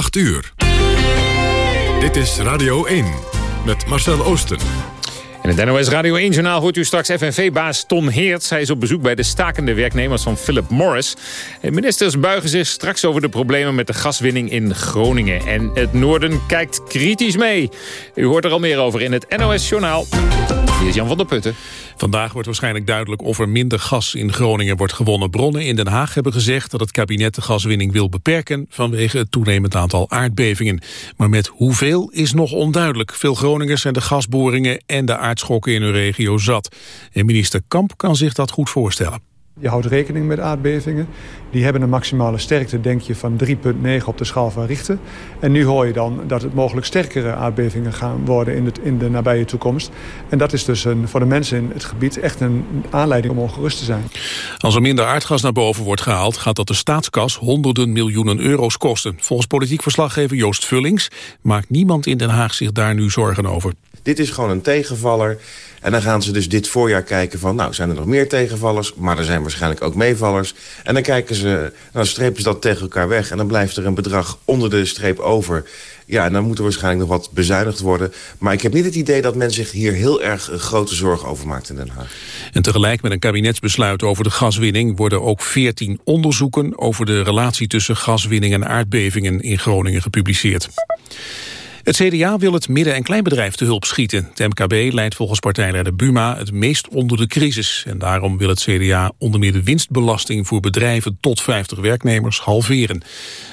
8 uur. Dit is Radio 1 met Marcel Oosten. In het NOS Radio 1-journaal hoort u straks FNV-baas Ton Heerts. Hij is op bezoek bij de stakende werknemers van Philip Morris. Ministers buigen zich straks over de problemen met de gaswinning in Groningen. En het noorden kijkt kritisch mee. U hoort er al meer over in het NOS-journaal. Hier is Jan van der Putten. Vandaag wordt waarschijnlijk duidelijk of er minder gas in Groningen wordt gewonnen. Bronnen in Den Haag hebben gezegd dat het kabinet de gaswinning wil beperken... vanwege het toenemend aantal aardbevingen. Maar met hoeveel is nog onduidelijk. Veel Groningers zijn de gasboringen en de aardschokken in hun regio zat. En minister Kamp kan zich dat goed voorstellen. Je houdt rekening met aardbevingen. Die hebben een maximale sterkte, denk je, van 3,9 op de schaal van Richter. En nu hoor je dan dat het mogelijk sterkere aardbevingen gaan worden in, het, in de nabije toekomst. En dat is dus een, voor de mensen in het gebied echt een aanleiding om ongerust te zijn. Als er minder aardgas naar boven wordt gehaald, gaat dat de staatskas honderden miljoenen euro's kosten. Volgens politiek verslaggever Joost Vullings maakt niemand in Den Haag zich daar nu zorgen over. Dit is gewoon een tegenvaller. En dan gaan ze dus dit voorjaar kijken van... nou, zijn er nog meer tegenvallers? Maar er zijn waarschijnlijk ook meevallers. En dan kijken ze, dan strepen ze dat tegen elkaar weg... en dan blijft er een bedrag onder de streep over. Ja, en dan moet er waarschijnlijk nog wat bezuinigd worden. Maar ik heb niet het idee dat men zich hier heel erg grote zorgen over maakt in Den Haag. En tegelijk met een kabinetsbesluit over de gaswinning... worden ook 14 onderzoeken over de relatie tussen gaswinning en aardbevingen in Groningen gepubliceerd. Het CDA wil het midden- en kleinbedrijf te hulp schieten. Het MKB leidt volgens partijleider Buma het meest onder de crisis. En daarom wil het CDA onder meer de winstbelasting voor bedrijven tot 50 werknemers halveren.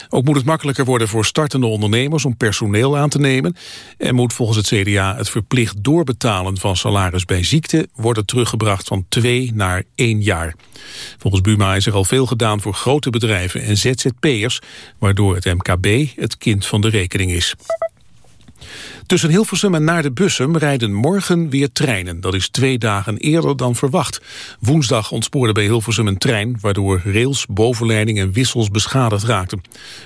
Ook moet het makkelijker worden voor startende ondernemers om personeel aan te nemen. En moet volgens het CDA het verplicht doorbetalen van salaris bij ziekte worden teruggebracht van twee naar één jaar. Volgens Buma is er al veel gedaan voor grote bedrijven en ZZP'ers, waardoor het MKB het kind van de rekening is. Tussen Hilversum en naar de Bussum rijden morgen weer treinen. Dat is twee dagen eerder dan verwacht. Woensdag ontspoorde bij Hilversum een trein... waardoor rails, bovenleiding en wissels beschadigd raakten.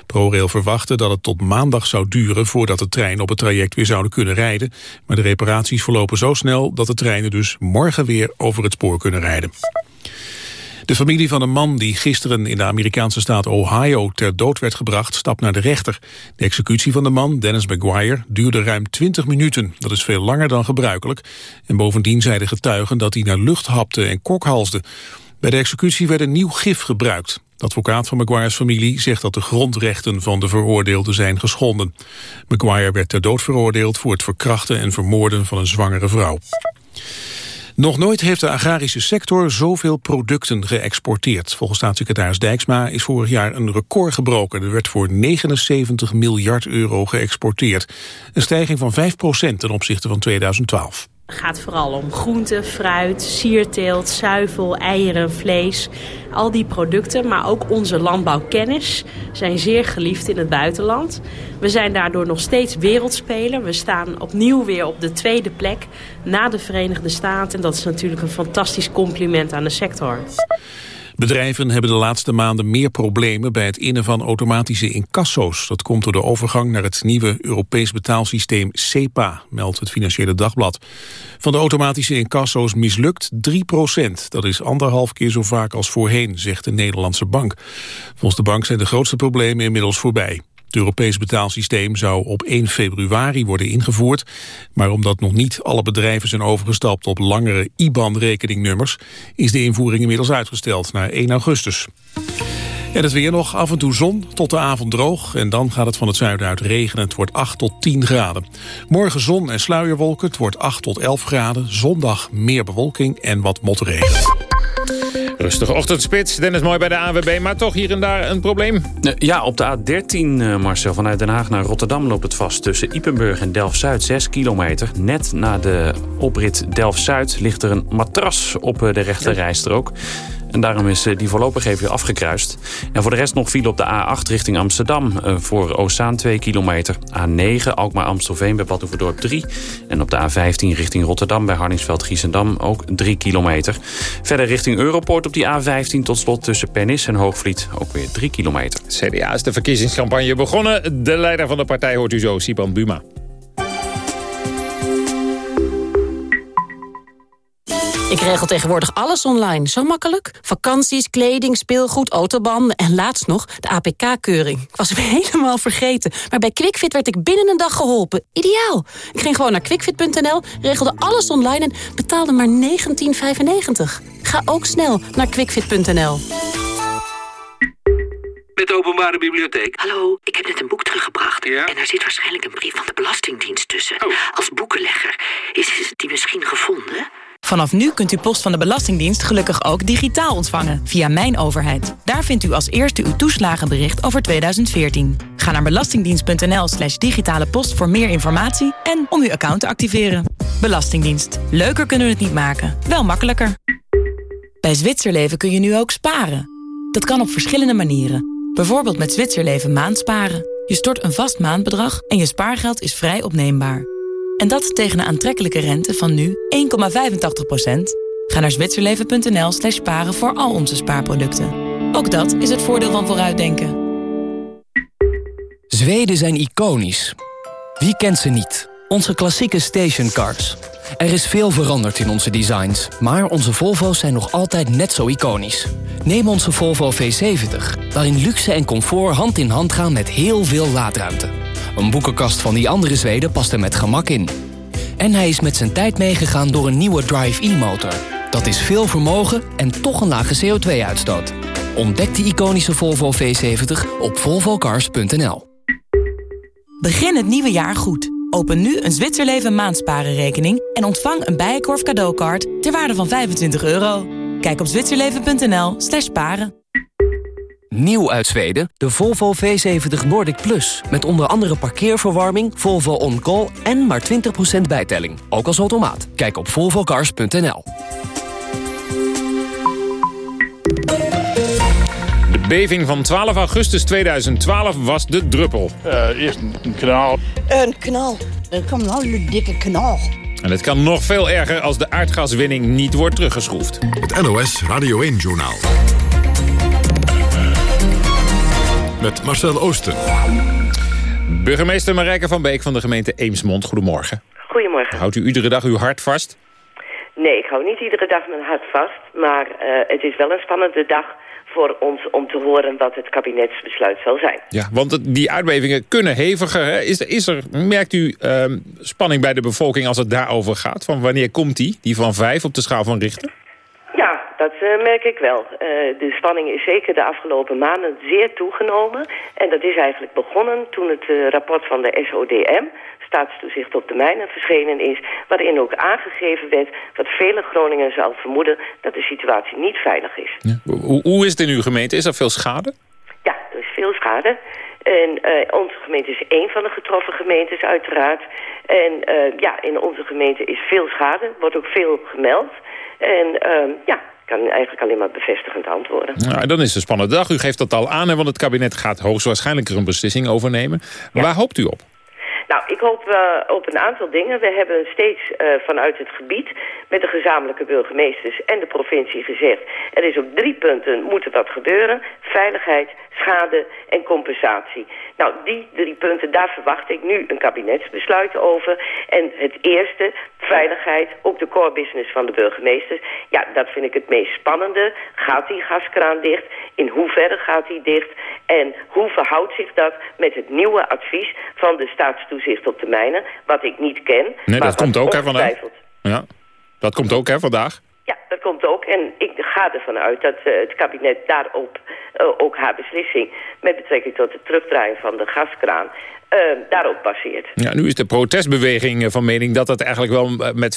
ProRail verwachtte dat het tot maandag zou duren... voordat de treinen op het traject weer zouden kunnen rijden. Maar de reparaties verlopen zo snel... dat de treinen dus morgen weer over het spoor kunnen rijden. De familie van een man die gisteren in de Amerikaanse staat Ohio ter dood werd gebracht, stapt naar de rechter. De executie van de man, Dennis McGuire, duurde ruim 20 minuten. Dat is veel langer dan gebruikelijk. En bovendien zeiden getuigen dat hij naar lucht hapte en kokhalsde. Bij de executie werd een nieuw gif gebruikt. De advocaat van McGuire's familie zegt dat de grondrechten van de veroordeelde zijn geschonden. McGuire werd ter dood veroordeeld voor het verkrachten en vermoorden van een zwangere vrouw. Nog nooit heeft de agrarische sector zoveel producten geëxporteerd. Volgens staatssecretaris Dijksma is vorig jaar een record gebroken. Er werd voor 79 miljard euro geëxporteerd. Een stijging van 5% ten opzichte van 2012. Gaat vooral om groente, fruit, sierteelt, zuivel, eieren, vlees. Al die producten, maar ook onze landbouwkennis zijn zeer geliefd in het buitenland. We zijn daardoor nog steeds wereldspeler. We staan opnieuw weer op de tweede plek na de Verenigde Staten. En dat is natuurlijk een fantastisch compliment aan de sector. Bedrijven hebben de laatste maanden meer problemen bij het innen van automatische incasso's. Dat komt door de overgang naar het nieuwe Europees betaalsysteem SEPA, meldt het Financiële Dagblad. Van de automatische incasso's mislukt 3% Dat is anderhalf keer zo vaak als voorheen, zegt de Nederlandse bank. Volgens de bank zijn de grootste problemen inmiddels voorbij. Het Europees betaalsysteem zou op 1 februari worden ingevoerd. Maar omdat nog niet alle bedrijven zijn overgestapt op langere IBAN-rekeningnummers... is de invoering inmiddels uitgesteld naar 1 augustus. En het weer nog, af en toe zon, tot de avond droog. En dan gaat het van het zuiden uit regenen. Het wordt 8 tot 10 graden. Morgen zon en sluierwolken, het wordt 8 tot 11 graden. Zondag meer bewolking en wat motregen. Rustige ochtendspits, Dennis Mooi bij de AWB, maar toch hier en daar een probleem? Eh, ja, op de A13, eh, Marcel, vanuit Den Haag naar Rotterdam loopt het vast... tussen Ipenburg en Delft-Zuid, 6 kilometer. Net na de oprit Delft-Zuid ligt er een matras op eh, de rechte rijstrook. En daarom is eh, die voorlopig even afgekruist. En voor de rest nog viel op de A8 richting Amsterdam. Eh, voor Oostzaan 2 kilometer. A9 Alkmaar-Amstelveen bij Badhoevedorp 3. En op de A15 richting Rotterdam bij Harningsveld-Giessendam ook 3 kilometer. Verder richting Europoort op die A15 tot slot tussen Pernis en Hoogvliet ook weer 3 kilometer. CDA is de verkiezingscampagne begonnen. De leider van de partij hoort u zo, Sipan Buma. Ik regel tegenwoordig alles online. Zo makkelijk. Vakanties, kleding, speelgoed, autobanden en laatst nog de APK-keuring. Ik was hem helemaal vergeten. Maar bij QuickFit werd ik binnen een dag geholpen. Ideaal. Ik ging gewoon naar quickfit.nl, regelde alles online en betaalde maar 19,95. Ga ook snel naar quickfit.nl. Met de openbare bibliotheek. Hallo, ik heb net een boek teruggebracht. Ja? En daar zit waarschijnlijk een brief van de Belastingdienst tussen. Oh. Als boekenlegger. Is die misschien gevonden? Vanaf nu kunt u post van de Belastingdienst gelukkig ook digitaal ontvangen via Mijn Overheid. Daar vindt u als eerste uw toeslagenbericht over 2014. Ga naar belastingdienst.nl slash digitale post voor meer informatie en om uw account te activeren. Belastingdienst. Leuker kunnen we het niet maken, wel makkelijker. Bij Zwitserleven kun je nu ook sparen. Dat kan op verschillende manieren. Bijvoorbeeld met Zwitserleven maandsparen. Je stort een vast maandbedrag en je spaargeld is vrij opneembaar. En dat tegen een aantrekkelijke rente van nu 1,85%. Ga naar zwitserleven.nl slash sparen voor al onze spaarproducten. Ook dat is het voordeel van vooruitdenken. Zweden zijn iconisch. Wie kent ze niet? Onze klassieke stationcars. Er is veel veranderd in onze designs, maar onze Volvo's zijn nog altijd net zo iconisch. Neem onze Volvo V70, waarin luxe en comfort hand in hand gaan met heel veel laadruimte. Een boekenkast van die andere Zweden past er met gemak in. En hij is met zijn tijd meegegaan door een nieuwe Drive-E-motor. Dat is veel vermogen en toch een lage CO2-uitstoot. Ontdek de iconische Volvo V70 op volvocars.nl. Begin het nieuwe jaar goed. Open nu een Zwitserleven maandsparenrekening en ontvang een Bijenkorf cadeaukaart ter waarde van 25 euro. Kijk op zwitserleven.nl slash. Nieuw uit Zweden, de Volvo V70 Nordic Plus. Met onder andere parkeerverwarming, Volvo On Call en maar 20% bijtelling. Ook als automaat. Kijk op volvocars.nl. De beving van 12 augustus 2012 was de druppel. eerst een kanaal. Een knal. Er kwam een dikke knal. En het kan nog veel erger als de aardgaswinning niet wordt teruggeschroefd. Het NOS Radio 1-journaal. Met Marcel Oosten. Burgemeester Marijke van Beek van de gemeente Eemsmond, goedemorgen. Goedemorgen. Houdt u iedere dag uw hart vast? Nee, ik hou niet iedere dag mijn hart vast. Maar uh, het is wel een spannende dag voor ons om te horen wat het kabinetsbesluit zal zijn. Ja, want het, die aardbevingen kunnen heviger. Hè? Is, is er, merkt u uh, spanning bij de bevolking als het daarover gaat? Van wanneer komt die, die van vijf op de schaal van Richter? Dat uh, merk ik wel. Uh, de spanning is zeker de afgelopen maanden zeer toegenomen. En dat is eigenlijk begonnen toen het uh, rapport van de SODM, Staatstoezicht op de Mijnen, verschenen is. Waarin ook aangegeven werd wat vele Groningers al vermoeden dat de situatie niet veilig is. Ja. Hoe, hoe, is het in uw gemeente? Is er veel schade? Ja, er is veel schade. En onze gemeente is één van de getroffen gemeentes uiteraard. En ja, in onze gemeente is veel schade, wordt ook veel gemeld. En uh, ja, kan eigenlijk alleen maar bevestigend antwoorden. Nou, dan is het een spannende dag. U geeft dat al aan, hè, want het kabinet gaat hoogstwaarschijnlijk er een beslissing over nemen. Ja. Waar hoopt u op? Nou, ik hoop uh, op een aantal dingen. We hebben steeds uh, vanuit het gebied met de gezamenlijke burgemeesters en de provincie gezegd... er is op drie punten moet er wat gebeuren. Veiligheid, schade en compensatie. Nou, die drie punten, daar verwacht ik nu een kabinetsbesluit over. En het eerste, veiligheid, ook de core business van de burgemeesters. Ja, dat vind ik het meest spannende. Gaat die gaskraan dicht? In hoeverre gaat die dicht? En hoe verhoudt zich dat met het nieuwe advies van de staatstoezicht op de mijnen? Wat ik niet ken. Nee, dat komt ook hè, vandaag. Ja, dat komt ook hè, vandaag. Ja, dat komt ook. En ik ga ervan uit dat uh, het kabinet daarop uh, ook haar beslissing... met betrekking tot het terugdraaien van de gaskraan... Uh, daarop baseert. Ja, nu is de protestbeweging van mening dat het eigenlijk wel met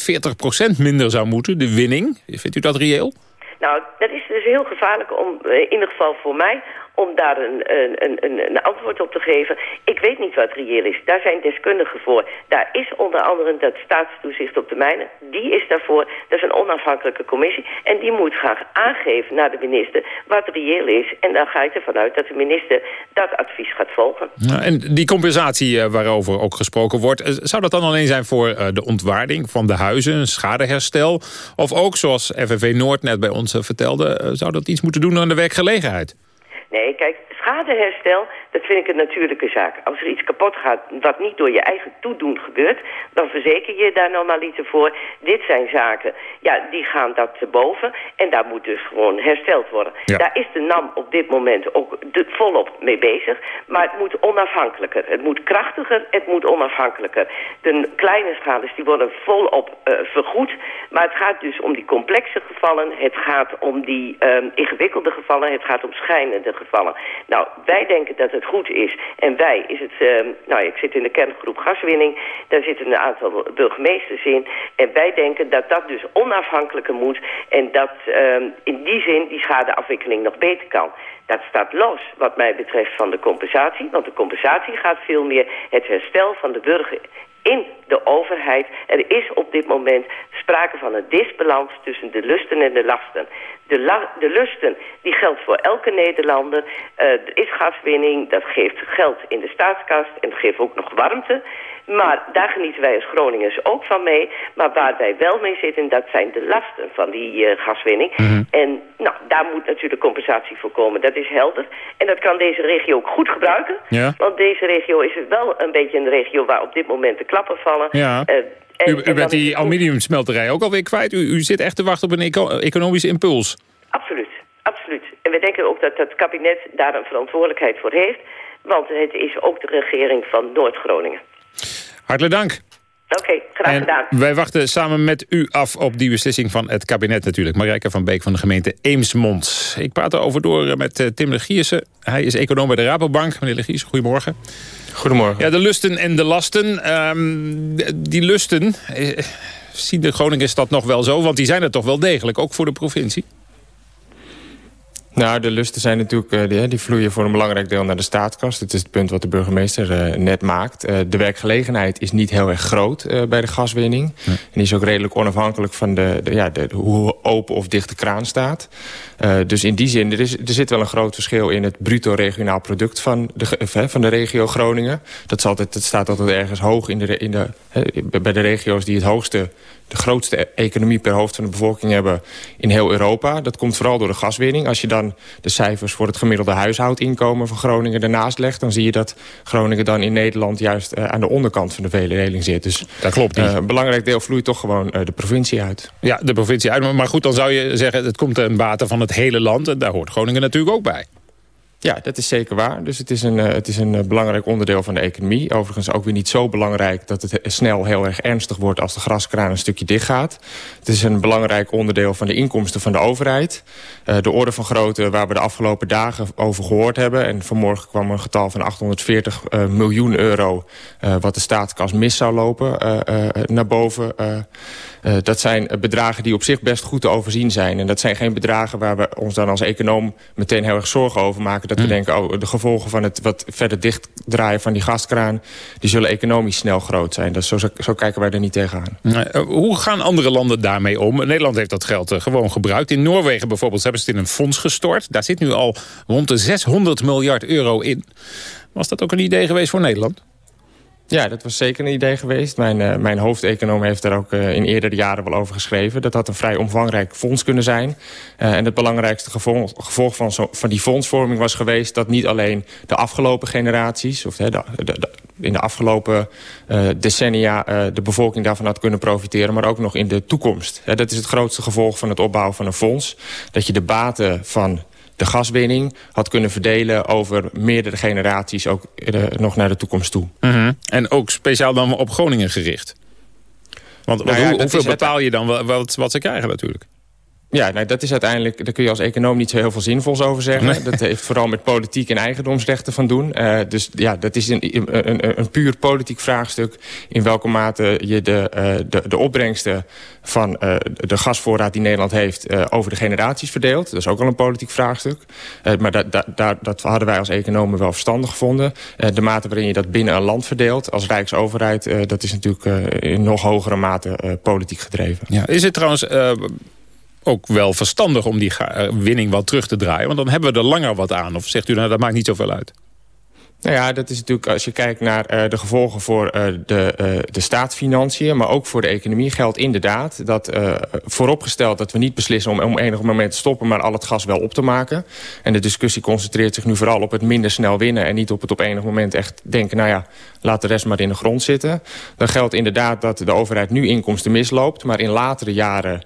40% minder zou moeten, de winning. Vindt u dat reëel? Nou, dat is dus heel gevaarlijk om, in ieder geval voor mij om daar een, een, een, een, antwoord op te geven. Ik weet niet wat reëel is. Daar zijn deskundigen voor. Daar is onder andere dat staatstoezicht op de mijnen. Die is daarvoor. Dat is een onafhankelijke commissie. En die moet gaan aangeven naar de minister wat reëel is. En dan ga ik ervan uit dat de minister dat advies gaat volgen. En die compensatie waarover ook gesproken wordt... zou dat dan alleen zijn voor de ontwaarding van de huizen, schadeherstel? Of ook, zoals FNV Noord net bij ons vertelde... zou dat iets moeten doen aan de werkgelegenheid? Nee, kijk, schadeherstel, Dat vind ik een natuurlijke zaak. Als er iets kapot gaat wat niet door je eigen toedoen gebeurt... dan verzeker je daar normaliter voor. Dit zijn zaken, ja, die gaan dat te boven. En daar moet dus gewoon hersteld worden. Daar is de NAM op dit moment ook volop mee bezig. Maar het moet onafhankelijker. Het moet krachtiger, het moet onafhankelijker. De kleine schades die worden volop uh, vergoed. Maar het gaat dus om die complexe gevallen. Het gaat om die um, ingewikkelde gevallen. Het gaat om schijnende gevallen. Nou, wij denken dat het goed is. En wij is het... Uh, nou, ik zit in de kerngroep gaswinning. Daar zitten een aantal burgemeesters in. En wij denken dat dat dus onafhankelijker moet. En dat uh, in die zin die schadeafwikkeling nog beter kan. Dat staat los wat mij betreft van de compensatie. Want de compensatie gaat veel meer het herstel van de burger in de overheid. Er is op dit moment sprake van een disbalans tussen de lusten en de lasten. De, de lusten, die geldt voor elke Nederlander. Uh, er is gaswinning, dat geeft geld in de staatskast en dat geeft ook nog warmte. Maar daar genieten wij als Groningers ook van mee. Maar waar wij wel mee zitten, dat zijn de lasten van die uh, gaswinning. Mhm. En nou, daar moet natuurlijk compensatie voor komen. Dat is helder. En dat kan deze regio ook goed gebruiken. Ja. Want deze regio is wel een beetje een regio waar op dit moment de klappen vallen. Ja. Uh, en, u, u bent die aluminiumsmelterij ook alweer kwijt. U, u zit echt te wachten op een eco economische impuls. Absoluut, absoluut. En we denken ook dat het kabinet daar een verantwoordelijkheid voor heeft. Want het is ook de regering van Noord-Groningen. Hartelijk dank. Oké, graag En gedaan. wij wachten samen met u af op die beslissing van het kabinet natuurlijk. Marijke van Beek van de gemeente Eemsmond. Ik praat erover door met uh, Tim Legiersen. Hij is econoom bij de Rabobank. Meneer Legiersen, goedemorgen. Goedemorgen. Ja, de lusten en de lasten. Um, die lusten, eh, zien de Groningen dat nog wel zo? Want die zijn er toch wel degelijk, ook voor de provincie? Nou, de lusten zijn natuurlijk, uh, die, die, vloeien voor een belangrijk deel naar de staatskast. Het is het punt wat de burgemeester uh, net maakt. Uh, de werkgelegenheid is niet heel erg groot bij de gaswinning. Ja. En die is ook redelijk onafhankelijk van de, de, ja, de, hoe open of dicht de kraan staat. dus in die zin, er, is, er zit wel een groot verschil in het bruto regionaal product van de, van de regio Groningen. Dat, is altijd, dat staat altijd ergens hoog in de, in de, bij de regio's die het hoogste de grootste economie per hoofd van de bevolking hebben in heel Europa. Dat komt vooral door de gaswinning. Als je dan de cijfers voor het gemiddelde huishoudinkomen van Groningen ernaast legt... dan zie je dat Groningen dan in Nederland juist uh, aan de onderkant van de verdeling zit. Dus dat klopt niet. Uh, een belangrijk deel vloeit toch gewoon uh, de provincie uit. Ja, de provincie uit. Maar goed, dan zou je zeggen het komt ten bate van het hele land. En daar hoort Groningen natuurlijk ook bij. Ja, dat is zeker waar. Dus het is, een, uh, het is een uh, belangrijk onderdeel van de economie. Overigens ook weer niet zo belangrijk dat het snel heel erg ernstig wordt... als de graskraan een stukje dicht gaat. Het is een belangrijk onderdeel van de inkomsten van de overheid. Uh, de orde van grootte waar we de afgelopen dagen over gehoord hebben... en vanmorgen kwam een getal van 840 miljoen euro... wat de staatskas mis zou lopen naar boven... Dat zijn bedragen die op zich best goed te overzien zijn. En dat zijn geen bedragen waar we ons dan als econoom meteen heel erg zorgen over maken. Dat we denken, oh, de gevolgen van het wat verder dichtdraaien van die gaskraan... die zullen economisch snel groot zijn. Dus zo, zo kijken wij er niet tegenaan. Uh, hoe gaan andere landen daarmee om? Nederland heeft dat geld uh, gewoon gebruikt. In Noorwegen bijvoorbeeld hebben ze het in een fonds gestort. Daar zit nu al rond de 600 miljard euro in. Was dat ook een idee geweest voor Nederland? Ja, dat was zeker een idee geweest. Mijn, uh, mijn hoofdeconoom heeft daar ook uh, in eerdere jaren wel over geschreven. Dat had een vrij omvangrijk fonds kunnen zijn. Uh, en het belangrijkste gevolg, gevolg van, zo, van die fondsvorming was geweest... dat niet alleen de afgelopen generaties... of in de afgelopen decennia de bevolking daarvan had kunnen profiteren... maar ook nog in de toekomst. dat is het grootste gevolg van het opbouwen van een fonds. Dat je de baten van de gaswinning had kunnen verdelen over meerdere generaties... ook uh, nog naar de toekomst toe. Uh -huh. En ook speciaal dan op Groningen gericht? Want, nou ja, hoe, hoeveel bepaal je dan wat, wat ze krijgen natuurlijk? Ja, nou, dat is uiteindelijk, daar kun je als econoom niet zo heel veel zinvols over zeggen. Nee. Dat heeft vooral met politiek en eigendomsrechten van doen. Uh, dus ja, dat is een, een, een, puur politiek vraagstuk... in welke mate je de, uh, de, de opbrengsten van uh, de gasvoorraad die Nederland heeft... over de generaties verdeelt. Dat is ook al een politiek vraagstuk. maar da, da, da, dat hadden wij als economen wel verstandig gevonden. de mate waarin je dat binnen een land verdeelt als Rijksoverheid... dat is natuurlijk in nog hogere mate politiek gedreven. Ja, is het trouwens ook wel verstandig om die winning wat terug te draaien? Want dan hebben we er langer wat aan. Of zegt u nou, dat maakt niet zoveel uit? Nou ja, dat is natuurlijk als je kijkt naar uh, de gevolgen voor uh, de, uh, de staatsfinanciën... maar ook voor de economie geldt inderdaad dat vooropgesteld... dat we niet beslissen om om enig moment te stoppen... maar al het gas wel op te maken. En de discussie concentreert zich nu vooral op het minder snel winnen... en niet op het op enig moment echt denken... nou ja, laat de rest maar in de grond zitten. Dan geldt inderdaad dat de overheid nu inkomsten misloopt... maar in latere jaren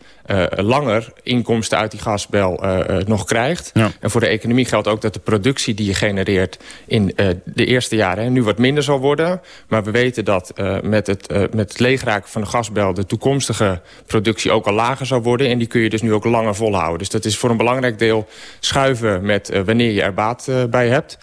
langer inkomsten uit die gasbel nog krijgt. Ja. En voor de economie geldt ook dat de productie die je genereert... in de eerste jaren hè, nu wat minder zal worden. Maar we weten dat met, het, met het leegraken van de gasbel... de toekomstige productie ook al lager zal worden. En die kun je dus nu ook langer volhouden. Dus dat is voor een belangrijk deel schuiven met wanneer je er baat bij hebt.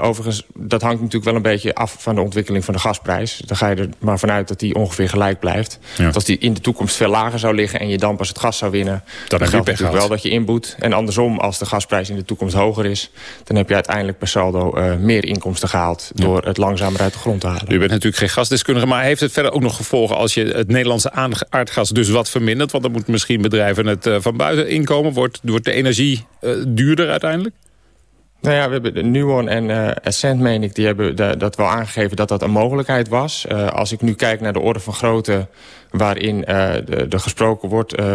Overigens, dat hangt natuurlijk wel een beetje af van de ontwikkeling van de gasprijs. Dan ga je er maar vanuit dat die ongeveer gelijk blijft. Ja. Want als die in de toekomst veel lager zou liggen en je dan pas het gas zou winnen... dan, dan geldt natuurlijk wel dat je inboet. En andersom, als de gasprijs in de toekomst hoger is... dan heb je uiteindelijk per saldo meer inkomsten gehaald... Ja. door het langzamer uit de grond te halen. U bent natuurlijk geen gasdeskundige, maar heeft het verder ook nog gevolgen... als je het Nederlandse aardgas dus wat vermindert? Want dan moeten misschien bedrijven het uh, van buiten inkomen. Wordt, wordt de energie duurder uiteindelijk? Nou ja, we hebben de Nuon en uh, Ascent, meen ik, die hebben de, dat wel aangegeven dat dat een mogelijkheid was. Uh, als ik nu kijk naar de orde van grootte waarin er gesproken wordt... Uh,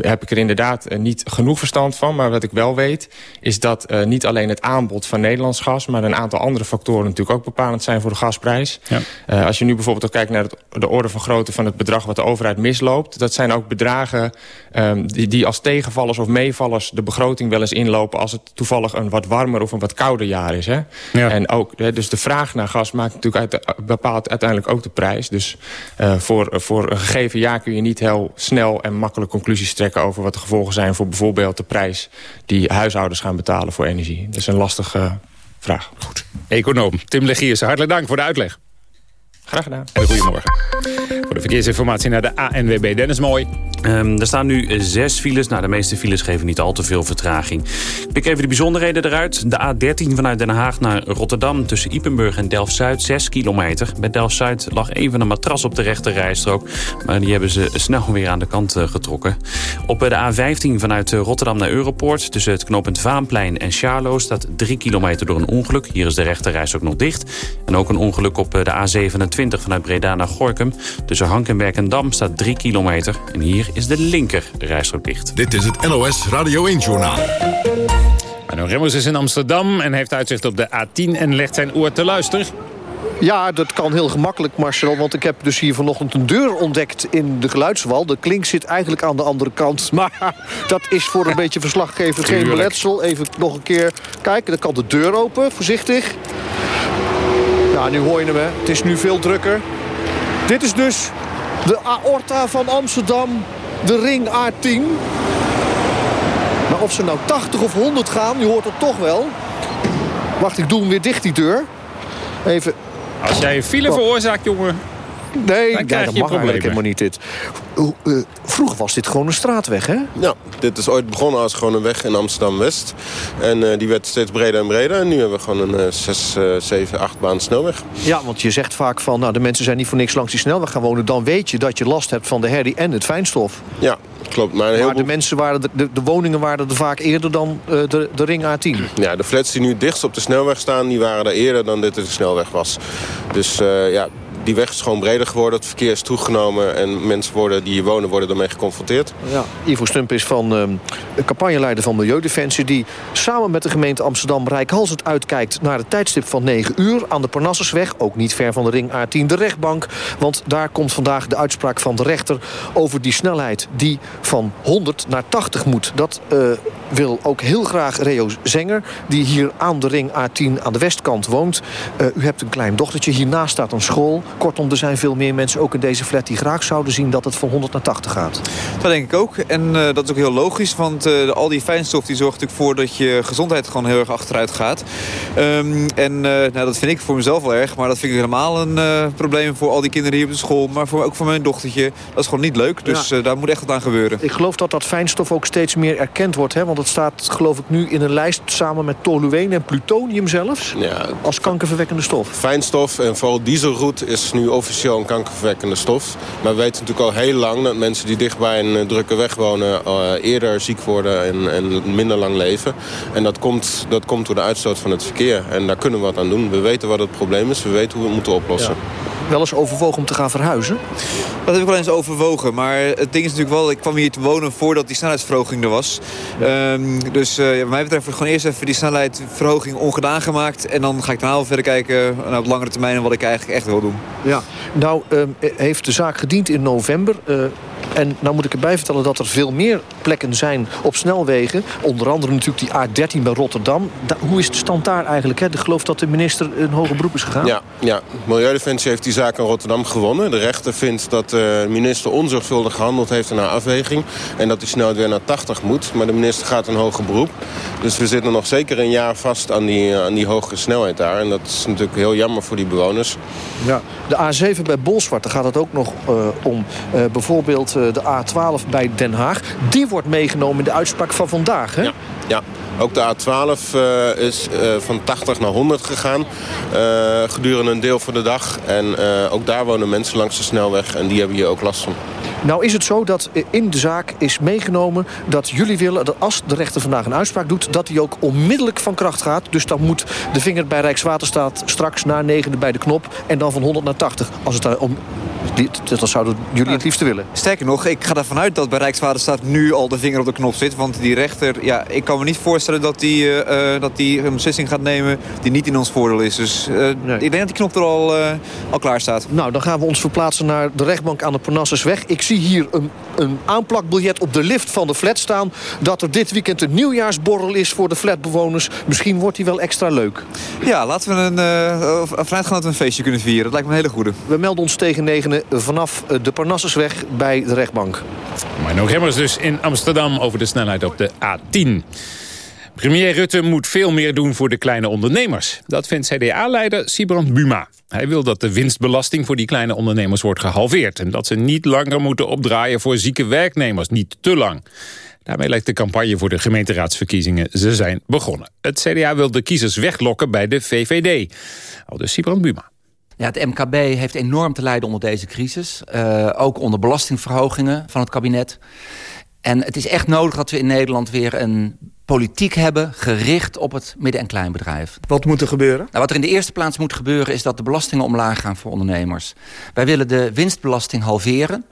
heb ik er inderdaad uh, niet genoeg verstand van. Maar wat ik wel weet, is dat niet alleen het aanbod van Nederlands gas... maar een aantal andere factoren natuurlijk ook bepalend zijn voor de gasprijs. Ja. als je nu bijvoorbeeld ook kijkt naar het, de orde van grootte van het bedrag... wat de overheid misloopt, dat zijn ook bedragen um, die, die als tegenvallers of meevallers... de begroting wel eens inlopen als het toevallig een wat warmer of een wat kouder jaar is. Hè? Ja. En ook, hè, dus de vraag naar gas maakt natuurlijk uit, bepaalt uiteindelijk ook de prijs. Dus voor, voor gegeven jaar kun je niet heel snel en makkelijk conclusies trekken... over wat de gevolgen zijn voor bijvoorbeeld de prijs... die huishoudens gaan betalen voor energie. Dat is een lastige uh, vraag. Goed. Econoom Tim Legiers, hartelijk dank voor de uitleg. Graag gedaan. En goedemorgen. Voor de verkeersinformatie naar de ANWB. Dennis Mooi. Um, er staan nu zes files. Nou, de meeste files geven niet al te veel vertraging. Ik pik even de bijzonderheden eruit. De A13 vanuit Den Haag naar Rotterdam tussen Ipenburg en Delft-Zuid 6 kilometer. Bij Delft-Zuid lag even een matras op de rechte rijstrook. Maar die hebben ze snel weer aan de kant uh, getrokken. Op de A15 vanuit Rotterdam naar Europoort tussen het knooppunt Vaanplein en Charlo staat 3 kilometer door een ongeluk. Hier is de rechte rijstrook nog dicht. En ook een ongeluk op de A27 vanuit Breda naar Gorkum. Tussen Hankenberg en Dam staat 3 kilometer. En hier is de linker rijstrook dicht. Dit is het NOS Radio 1-journaal. Arno Remmers is in Amsterdam en heeft uitzicht op de A10 en legt zijn oor te luisteren. Ja, dat kan heel gemakkelijk, Marcel. Want ik heb dus hier vanochtend een deur ontdekt in de geluidswal. De klink zit eigenlijk aan de andere kant. Maar dat is voor een beetje verslaggever geen beletsel. Even nog een keer kijken. Dan kan de deur open, voorzichtig. Ja, nu hoor je hem, hè. Het is nu veel drukker. Dit is dus de aorta van Amsterdam. De ring A10. Maar of ze nou 80 of 100 gaan, je hoort het toch wel. Wacht, ik doe hem weer dicht, die deur. Even... Als jij een file veroorzaakt, jongen... Nee, dan krijg dat je mag eigenlijk helemaal niet dit. Uh, vroeger was dit gewoon een straatweg, hè? Ja, dit is ooit begonnen als gewoon een weg in Amsterdam-West. En uh, die werd steeds breder en breder. En nu hebben we gewoon een 6, 7, 8 baan snelweg. Ja, want je zegt vaak van... nou, de mensen zijn niet voor niks langs die snelweg gaan wonen. Dan weet je dat je last hebt van de herrie en het fijnstof. Ja, klopt. Maar, heel maar de, mensen waren de, de, de, woningen waren er vaak eerder dan uh, de, de ring A10. Ja, de flats die nu dichtst op de snelweg staan... die waren er eerder dan dit de snelweg was. Dus uh, ja, die weg is gewoon breder geworden. Het verkeer is toegenomen en mensen worden, die hier wonen worden daarmee geconfronteerd. Ja, Ivo Stump is van uh, de campagneleider van Milieudefensie... die samen met de gemeente Amsterdam rijkhalsend uitkijkt... naar het tijdstip van 9 uur aan de Parnassusweg. Ook niet ver van de ring A10, de rechtbank. Want daar komt vandaag de uitspraak van de rechter... over die snelheid die van 100 naar 80 moet. Dat uh, wil ook heel graag Reo Zenger... die hier aan de ring A10 aan de westkant woont. Uh, u hebt een klein dochtertje. Hiernaast staat een school. Kortom, er zijn veel meer mensen ook in deze flat die graag zouden zien dat het van 100 naar 80 gaat. Dat denk ik ook. En uh, dat is ook heel logisch. Want uh, al die fijnstof die zorgt natuurlijk voor dat je gezondheid gewoon heel erg achteruit gaat. Um, en uh, nou, dat vind ik voor mezelf wel erg. Maar dat vind ik helemaal een probleem voor al die kinderen hier op de school. Maar voor, ook voor mijn dochtertje. Dat is gewoon niet leuk. Dus ja. daar moet echt wat aan gebeuren. Ik geloof dat dat fijnstof ook steeds meer erkend wordt. Hè? Want het staat geloof ik nu in een lijst samen met toluene en plutonium zelfs. Ja. Als kankerverwekkende stof. Fijnstof en vooral dieselroet is nu officieel een kankerverwekkende stof. Maar we weten natuurlijk al heel lang dat mensen die dicht bij een drukke weg wonen... eerder ziek worden en, en minder lang leven. En dat komt, dat komt door de uitstoot van het verkeer. En daar kunnen we wat aan doen. We weten wat het probleem is. We weten hoe we het moeten oplossen. Wel eens overwogen om te gaan verhuizen? Dat heb ik wel eens overwogen. Maar het ding is natuurlijk wel, ik kwam hier te wonen voordat die snelheidsverhoging er was. Um, dus uh, wat mij betreft gewoon eerst even die snelheidsverhoging ongedaan gemaakt. En dan ga ik daarna wel verder kijken naar op langere termijn en wat ik eigenlijk echt wil doen. Ja, nou um, heeft de zaak gediend in november. Uh, en nou moet ik erbij vertellen dat er veel meer plekken zijn op snelwegen. Onder andere natuurlijk die A13 bij Rotterdam. Da hoe is de stand daar eigenlijk? Hè? Ik geloof dat de minister een hoger beroep is gegaan. Ja, ja. Milieudefensie heeft die zaak in Rotterdam gewonnen. De rechter vindt dat de minister onzorgvuldig gehandeld heeft in haar afweging. En dat die snelheid weer naar 80 moet. Maar de minister gaat een hoger beroep. Dus we zitten nog zeker een jaar vast aan die, aan die hogere snelheid daar. En dat is natuurlijk heel jammer voor die bewoners. Ja, de A7 bij Bolsward, daar gaat het ook nog uh, om. Uh, bijvoorbeeld de A12 bij Den Haag. Die wordt meegenomen in de uitspraak van vandaag, hè? Ja, ja. Ook de A12 uh, is uh, van 80 naar 100 gegaan uh, gedurende een deel van de dag. En ook daar wonen mensen langs de snelweg en die hebben hier ook last van. Nou is het zo dat in de zaak is meegenomen dat jullie willen... dat als de rechter vandaag een uitspraak doet... dat die ook onmiddellijk van kracht gaat. Dus dan moet de vinger bij Rijkswaterstaat straks na negende bij de knop... en dan van 100 naar 80. Als het daar om dat zouden jullie het liefst willen. Sterker nog, ik ga ervan uit dat bij Rijkswaterstaat nu al de vinger op de knop zit. Want die rechter, ja, ik kan me niet voorstellen dat die, uh, dat die een beslissing gaat nemen die niet in ons voordeel is. Dus uh, nee. ik denk dat die knop er al, uh, al klaar staat. Nou, dan gaan we ons verplaatsen naar de rechtbank aan de Parnassusweg. Ik zie hier een, een aanplakbiljet op de lift van de flat staan... dat er dit weekend een nieuwjaarsborrel is voor de flatbewoners. Misschien wordt die wel extra leuk. Ja, laten we een, vanuit gaan dat we een feestje kunnen vieren. Dat lijkt me een hele goede. We melden ons tegen vanaf de Parnassusweg bij de rechtbank. Marno Remmers dus in Amsterdam over de snelheid op de A10. Premier Rutte moet veel meer doen voor de kleine ondernemers. Dat vindt CDA-leider Sibrand Buma. Hij wil dat de winstbelasting voor die kleine ondernemers wordt gehalveerd... en dat ze niet langer moeten opdraaien voor zieke werknemers, niet te lang. Daarmee lijkt de campagne voor de gemeenteraadsverkiezingen ze zijn begonnen. Het CDA wil de kiezers weglokken bij de VVD. Al dus Sibrand Buma. Ja, het MKB heeft enorm te lijden onder deze crisis. Uh, ook onder belastingverhogingen van het kabinet. En het is echt nodig dat we in Nederland weer een politiek hebben... gericht op het midden- en kleinbedrijf. Wat moet er gebeuren? Nou, wat er in de eerste plaats moet gebeuren... is dat de belastingen omlaag gaan voor ondernemers. Wij willen de winstbelasting halveren.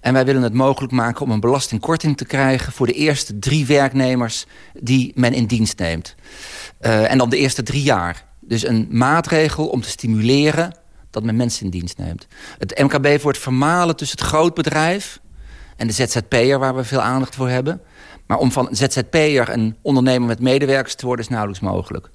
En wij willen het mogelijk maken om een belastingkorting te krijgen... voor de eerste drie werknemers die men in dienst neemt. Uh, en dan de eerste drie jaar. Dus een maatregel om te stimuleren dat men mensen in dienst neemt. Het MKB wordt vermalen tussen het grootbedrijf en de ZZP'er... waar we veel aandacht voor hebben. Maar om van ZZP'er een ondernemer met medewerkers te worden... is nauwelijks mogelijk.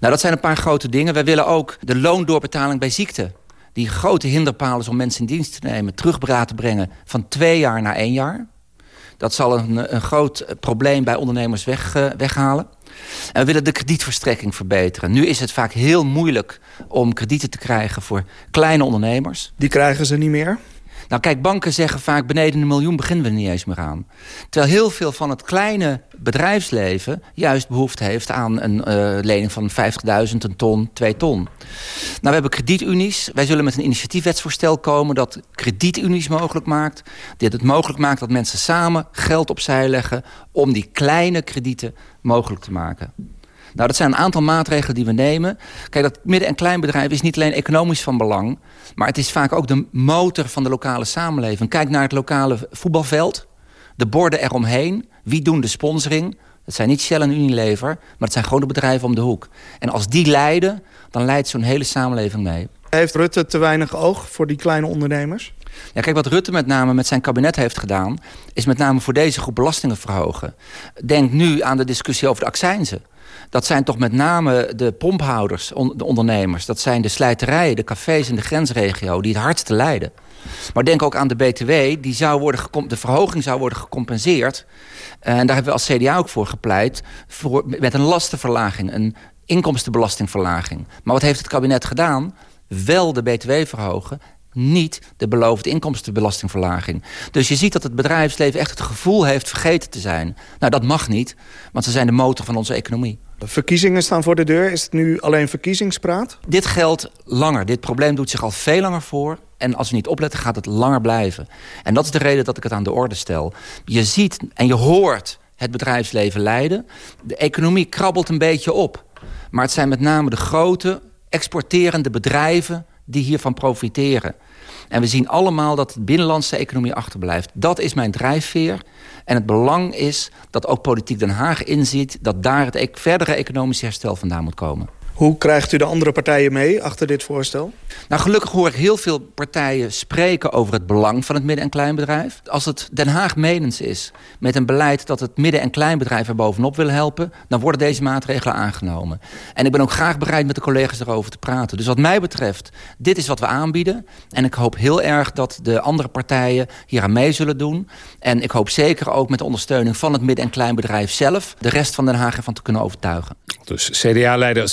Nou, dat zijn een paar grote dingen. Wij willen ook de loondoorbetaling bij ziekte... die grote hinderpaal is om mensen in dienst te nemen... terugbraad te brengen van twee jaar naar één jaar. Dat zal een, een groot probleem bij ondernemers uh, weghalen. En we willen de kredietverstrekking verbeteren. Nu is het vaak heel moeilijk om kredieten te krijgen voor kleine ondernemers. Die krijgen ze niet meer? Nou kijk, banken zeggen vaak beneden een miljoen beginnen we er niet eens meer aan. Terwijl heel veel van het kleine bedrijfsleven juist behoefte heeft aan een uh, lening van 50.000, een ton, 2 ton. Nou, we hebben kredietunies. Wij zullen met een initiatiefwetsvoorstel komen dat kredietunies mogelijk maakt. Dit het mogelijk maakt dat mensen samen geld opzij leggen om die kleine kredieten mogelijk te maken. Nou, dat zijn een aantal maatregelen die we nemen. Kijk, dat midden- en kleinbedrijf is niet alleen economisch van belang... maar het is vaak ook de motor van de lokale samenleving. Kijk naar het lokale voetbalveld, de borden eromheen. Wie doen de sponsoring? Het zijn niet Shell en Unilever, maar het zijn gewoon de bedrijven om de hoek. En als die leiden, dan leidt zo'n hele samenleving mee. Heeft Rutte te weinig oog voor die kleine ondernemers? Ja, kijk, wat Rutte met name met zijn kabinet heeft gedaan... is met name voor deze groep belastingen verhogen. Denk nu aan de discussie over de accijnzen. Dat zijn toch met name de pomphouders, de ondernemers. Dat zijn de slijterijen, de cafés in de grensregio... die het hardste lijden. Maar denk ook aan de BTW. Die zou worden de verhoging zou worden gecompenseerd. En daar hebben we als CDA ook voor gepleit. Voor, met een lastenverlaging, een inkomstenbelastingverlaging. Maar wat heeft het kabinet gedaan? Wel de BTW verhogen, niet de beloofde inkomstenbelastingverlaging. Dus je ziet dat het bedrijfsleven echt het gevoel heeft vergeten te zijn. Nou, dat mag niet, want ze zijn de motor van onze economie. Verkiezingen staan voor de deur. Is het nu alleen verkiezingspraat? Dit geldt langer. Dit probleem doet zich al veel langer voor. En als we niet opletten, gaat het langer blijven. En dat is de reden dat ik het aan de orde stel. Je ziet en je hoort het bedrijfsleven leiden. De economie krabbelt een beetje op. Maar het zijn met name de grote exporterende bedrijven die hiervan profiteren. En we zien allemaal dat de binnenlandse economie achterblijft. Dat is mijn drijfveer. En het belang is dat ook politiek Den Haag inziet... dat daar het e- verdere economische herstel vandaan moet komen. Hoe krijgt u de andere partijen mee achter dit voorstel? Nou, gelukkig hoor ik heel veel partijen spreken over het belang van het midden- en kleinbedrijf. Als het Den Haag menens is met een beleid dat het midden- en kleinbedrijf er bovenop wil helpen... dan worden deze maatregelen aangenomen. En ik ben ook graag bereid met de collega's erover te praten. Dus wat mij betreft, dit is wat we aanbieden. En ik hoop heel erg dat de andere partijen hier aan mee zullen doen. En ik hoop zeker ook met de ondersteuning van het midden- en kleinbedrijf zelf... de rest van Den Haag ervan te kunnen overtuigen. Dus CDA-leider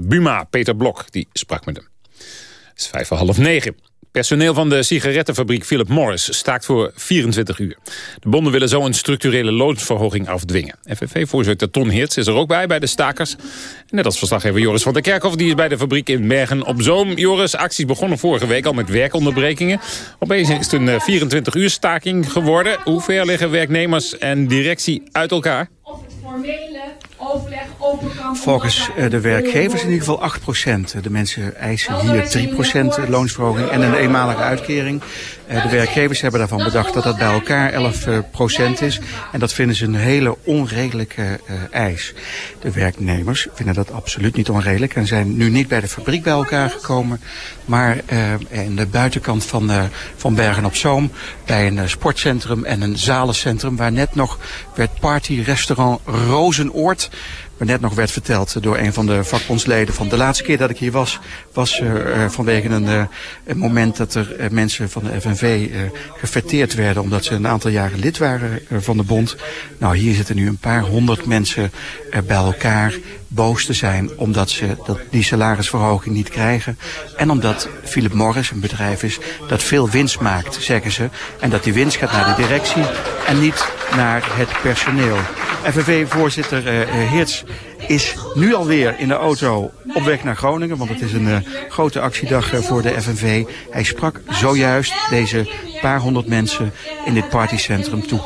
Buma, Peter Blok, die sprak met hem. Het is vijf voor half negen. Personeel van de sigarettenfabriek Philip Morris staakt voor 24 uur. De bonden willen zo een structurele loonsverhoging afdwingen. FNV-voorzitter Ton Heerts is er ook bij, bij de stakers. Net als verslaggever Joris van der Kerkhof, die is bij de fabriek in Bergen op Zoom. Joris, acties begonnen vorige week al met werkonderbrekingen. Opeens is het een 24 uur staking geworden. Hoe ver liggen werknemers en directie uit elkaar? Volgens eh, de werkgevers in ieder geval 8% De mensen eisen hier 3% loonsverhoging en een eenmalige uitkering. Eh, de werkgevers hebben daarvan bedacht dat dat bij elkaar 11 procent is. En dat vinden ze een hele onredelijke uh, eis. De werknemers vinden dat absoluut niet onredelijk en zijn nu niet bij de fabriek bij elkaar gekomen. Maar in de buitenkant van, van Bergen op Zoom bij een sportcentrum en een zalencentrum waar net nog werd party-restaurant Rozenoord waar net nog werd verteld door een van de vakbondsleden van de laatste keer dat ik hier was, was uh, vanwege een, uh, een, moment dat er uh, mensen van de FNV gefeteerd werden omdat ze een aantal jaren lid waren van de bond. Nou, hier zitten nu een paar honderd mensen bij elkaar boos te zijn omdat ze dat, die salarisverhoging niet krijgen. En omdat Philip Morris een bedrijf is dat veel winst maakt, zeggen ze. En dat die winst gaat naar de directie en niet naar het personeel. FNV-voorzitter uh, Heerts is nu alweer in de auto op weg naar Groningen. Want het is een uh, grote actiedag voor de FNV. Hij sprak zojuist deze paar honderd mensen in dit partycentrum toe.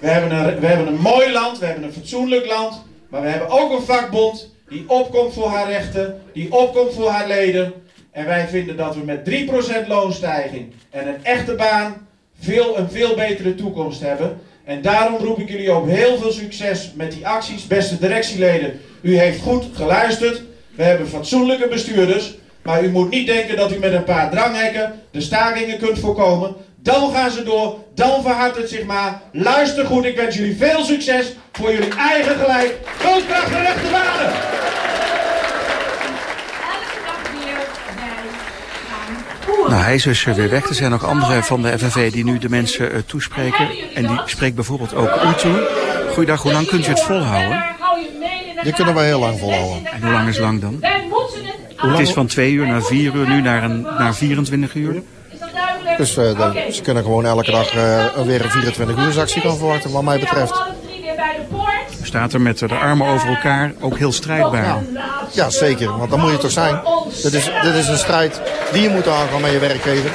We hebben, een, we hebben een mooi land, we hebben een fatsoenlijk land. Maar we hebben ook een vakbond die opkomt voor haar rechten, die opkomt voor haar leden. En wij vinden dat we met 3% loonstijging en een echte baan veel, een veel betere toekomst hebben. En daarom roep ik jullie op heel veel succes met die acties. Beste directieleden, u heeft goed geluisterd. We hebben fatsoenlijke bestuurders. Maar u moet niet denken dat u met een paar dranghekken de stakingen kunt voorkomen. Dan gaan ze door, dan verhardt het zich maar. Luister goed, ik wens jullie veel succes voor jullie eigen gelijk. Koopkracht en rechte banen! Nou, hij is dus weer weg. Er zijn nog andere van de FNV die nu de mensen uh, toespreken. En die spreekt bijvoorbeeld ook u toe. Goeiedag, hoe lang kunt u het volhouden? Je kunnen wij heel lang volhouden. En hoe lang is lang dan? Het is van twee uur naar vier uur, nu naar, een, naar 24 uur. Dus uh, de, ze kunnen gewoon elke dag uh, weer een 24 uur actie gaan verwachten, wat mij betreft. Staat er met de armen over elkaar, ook heel strijdbaar. Ja, zeker, want dan moet je toch zijn. Dit is, dit is een strijd die je moet aangaan met je werkgever.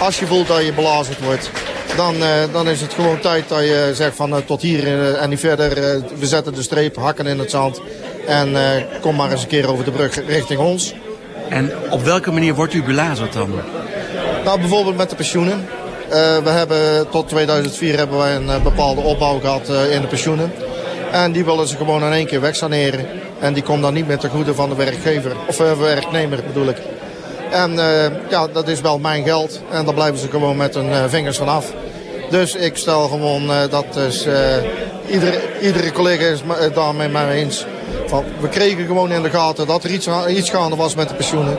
Als je voelt dat je belazerd wordt, dan, uh, dan is het gewoon tijd dat je zegt van uh, tot hier uh, en niet verder. we zetten de streep, hakken in het zand. En kom maar eens een keer over de brug richting ons. En op welke manier wordt u belazerd dan? Nou, bijvoorbeeld met de pensioenen. we hebben, tot 2004 hebben wij een bepaalde opbouw gehad in de pensioenen. En die willen ze gewoon in één keer wegsaneren. En die komt dan niet meer ten goede van de werkgever. Of werknemer bedoel ik. En uh, ja, dat is wel mijn geld. En daar blijven ze gewoon met hun uh, vingers vanaf. Dus ik stel gewoon dat dus, iedere, iedere collega is daarmee me eens. Van, we kregen gewoon in de gaten dat er iets, iets gaande was met de pensioenen.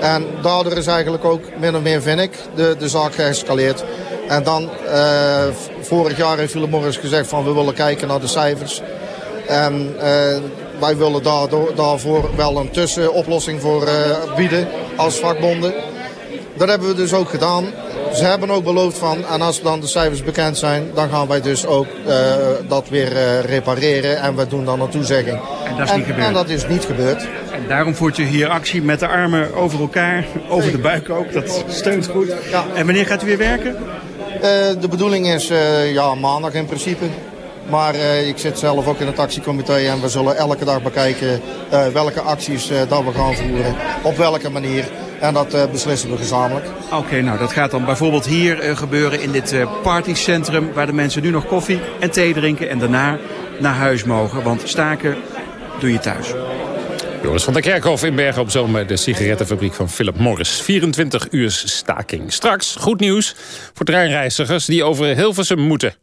En daardoor is eigenlijk ook min of meer, vind ik, de, de zaak geëscaleerd. En dan, vorig jaar heeft Philip Morris gezegd van we willen kijken naar de cijfers. En wij willen daardoor, daarvoor wel een tussenoplossing voor uh, bieden als vakbonden. Dat hebben we dus ook gedaan. Ze hebben ook beloofd van, en als dan de cijfers bekend zijn, dan gaan wij dus ook dat weer repareren en we doen dan een toezegging. En dat is niet gebeurd? En dat is niet gebeurd. En daarom voert u hier actie met de armen over elkaar, over de buik ook. Dat steunt goed. Ja. En wanneer gaat u weer werken? Uh, de bedoeling is ja, maandag in principe. Maar uh, ik zit zelf ook in het actiecomité en we zullen elke dag bekijken welke acties uh, dat we gaan voeren. Op welke manier. En dat beslissen we gezamenlijk. Oké, nou dat gaat dan bijvoorbeeld hier gebeuren in dit partycentrum... waar de mensen nu nog koffie en thee drinken en daarna naar huis mogen. Want staken doe je thuis. Joris van der Kerkhof in Bergen op Zoom bij de sigarettenfabriek van Philip Morris. 24 uur staking. Straks goed nieuws voor treinreizigers die over Hilversum moeten.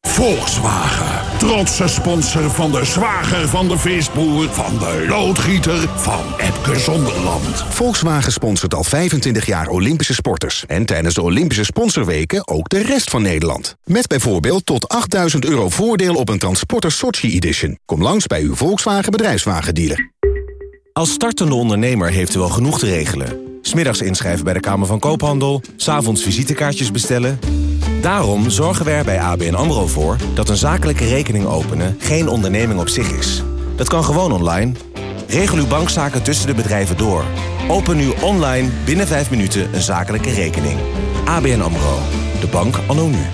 Volkswagen. Trotse sponsor van de zwager van de visboer, van de loodgieter, van Epke Zonderland. Volkswagen sponsort al 25 jaar Olympische sporters. En tijdens de Olympische sponsorweken ook de rest van Nederland. Met bijvoorbeeld tot 8000 euro voordeel op een Transporter Sochi Edition. Kom langs bij uw Volkswagen bedrijfswagendealer. Als startende ondernemer heeft u wel genoeg te regelen. Smiddags inschrijven bij de Kamer van Koophandel, s'avonds visitekaartjes bestellen... Daarom zorgen we er bij ABN AMRO voor dat een zakelijke rekening openen geen onderneming op zich is. Dat kan gewoon online. Regel uw bankzaken tussen de bedrijven door. Open nu online binnen 5 minuten een zakelijke rekening. ABN AMRO. De bank anno nu.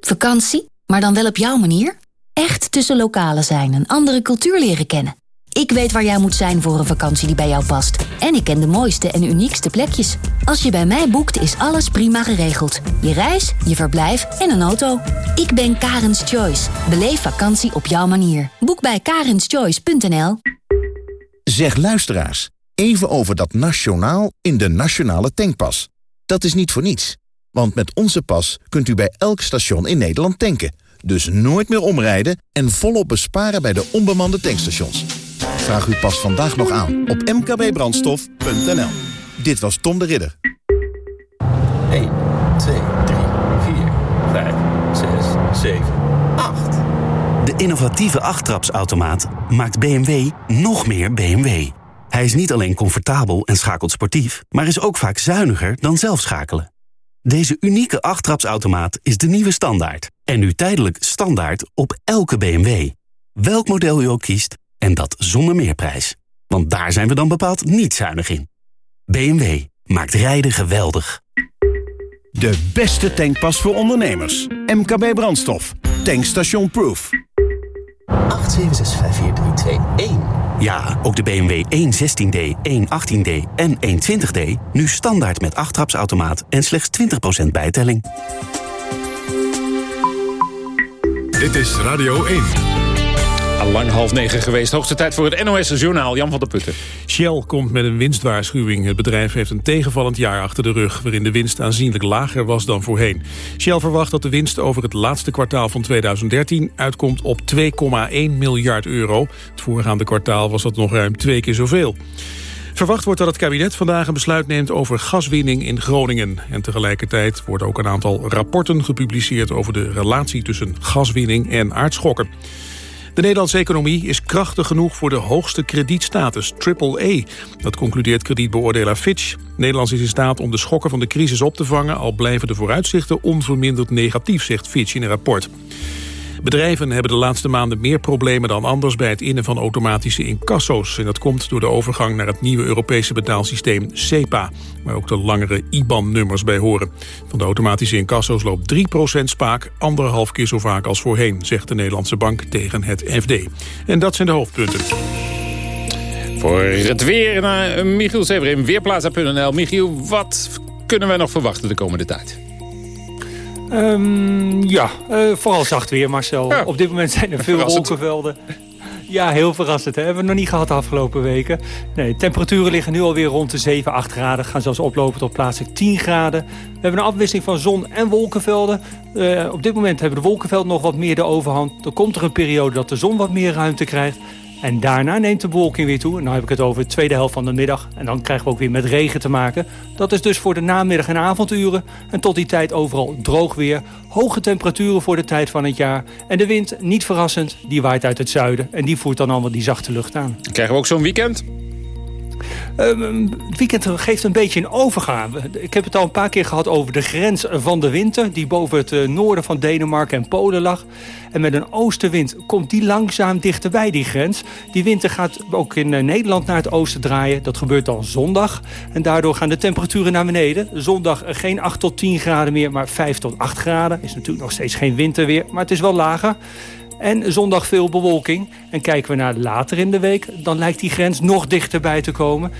Vakantie, maar dan wel op jouw manier? Echt tussen lokalen zijn en andere cultuur leren kennen. Ik weet waar jij moet zijn voor een vakantie die bij jou past. En ik ken de mooiste en uniekste plekjes. Als je bij mij boekt, is alles prima geregeld. Je reis, je verblijf en een auto. Ik ben Karens Choice. Beleef vakantie op jouw manier. Boek bij karenschoice.nl Zeg luisteraars, even over dat nationaal in de nationale tankpas. Dat is niet voor niets. Want met onze pas kunt u bij elk station in Nederland tanken. Dus nooit meer omrijden en volop besparen bij de onbemande tankstations. Vraag uw pas vandaag nog aan op mkbbrandstof.nl. Dit was Tom de Ridder. 1, 2, 3, 4, 5, 6, 7, 8. De innovatieve achttrapsautomaat maakt BMW nog meer BMW. Hij is niet alleen comfortabel en schakelt sportief... maar is ook vaak zuiniger dan zelf schakelen. Deze unieke achttrapsautomaat is de nieuwe standaard. En nu tijdelijk standaard op elke BMW. Welk model u ook kiest, en dat zonder meerprijs. Want daar zijn we dan bepaald niet zuinig in. BMW maakt rijden geweldig. De beste tankpas voor ondernemers. MKB Brandstof. Tankstation Proof. 8765432 Ja, ook de BMW 116D, 118D en 120D... nu standaard met 8 trapsautomaat en slechts 20% bijtelling. Dit is Radio 1. Lang half negen geweest. Hoogste tijd voor het NOS-journaal. Jan van der Putten. Shell komt met een winstwaarschuwing. Het bedrijf heeft een tegenvallend jaar achter de rug... waarin de winst aanzienlijk lager was dan voorheen. Shell verwacht dat de winst over het laatste kwartaal van 2013... uitkomt op 2,1 miljard euro. Het voorgaande kwartaal was dat nog ruim twee keer zoveel. Verwacht wordt dat het kabinet vandaag een besluit neemt over gaswinning in Groningen. En tegelijkertijd worden ook een aantal rapporten gepubliceerd... over de relatie tussen gaswinning en aardschokken. De Nederlandse economie is krachtig genoeg voor de hoogste kredietstatus, AAA. Dat concludeert kredietbeoordelaar Fitch. Nederland is in staat om de schokken van de crisis op te vangen... al blijven de vooruitzichten onverminderd negatief, zegt Fitch in een rapport. Bedrijven hebben de laatste maanden meer problemen dan anders... bij het innen van automatische incasso's. En dat komt door de overgang naar het nieuwe Europese betaalsysteem SEPA... waar ook de langere IBAN-nummers bij horen. Van de automatische incasso's loopt 3% spaak... anderhalf keer zo vaak als voorheen, zegt de Nederlandse bank tegen het FD. En dat zijn de hoofdpunten. Voor het weer naar Michiel Sever in Weerplaza.nl. Michiel, wat kunnen wij nog verwachten de komende tijd? Um, ja, uh, vooral zacht weer, Marcel. Ja. Op dit moment zijn er veel wolkenvelden. Ja, heel verrassend. Hè? Hebben we nog niet gehad de afgelopen weken. Nee, temperaturen liggen nu alweer rond de 7, 8 graden. Gaan zelfs oplopen tot plaatselijk 10 graden. We hebben een afwisseling van zon en wolkenvelden. Uh, op dit moment hebben de wolkenvelden nog wat meer de overhand. Er komt er een periode dat de zon wat meer ruimte krijgt. En daarna neemt de bewolking weer toe. En dan heb ik het over de tweede helft van de middag. En dan krijgen we ook weer met regen te maken. Dat is dus voor de namiddag- en avonduren. En tot die tijd overal droog weer. Hoge temperaturen voor de tijd van het jaar. En de wind, niet verrassend, die waait uit het zuiden. En die voert dan allemaal die zachte lucht aan. Krijgen we ook zo'n weekend? Ehm, het weekend geeft een beetje een overgaan. Ik heb het al een paar keer gehad over de grens van de winter... die boven het eh, noorden van Denemarken en Polen lag. En met een oostenwind komt die langzaam dichterbij, die grens. Die winter gaat ook in eh, Nederland naar het oosten draaien. Dat gebeurt dan zondag. En daardoor gaan de temperaturen naar beneden. Zondag geen 8 tot 10 graden meer, maar 5 tot 8 graden. Is natuurlijk nog steeds geen winterweer, maar het is wel lager. En zondag veel bewolking. En kijken we naar later in de week, dan lijkt die grens nog dichterbij te komen.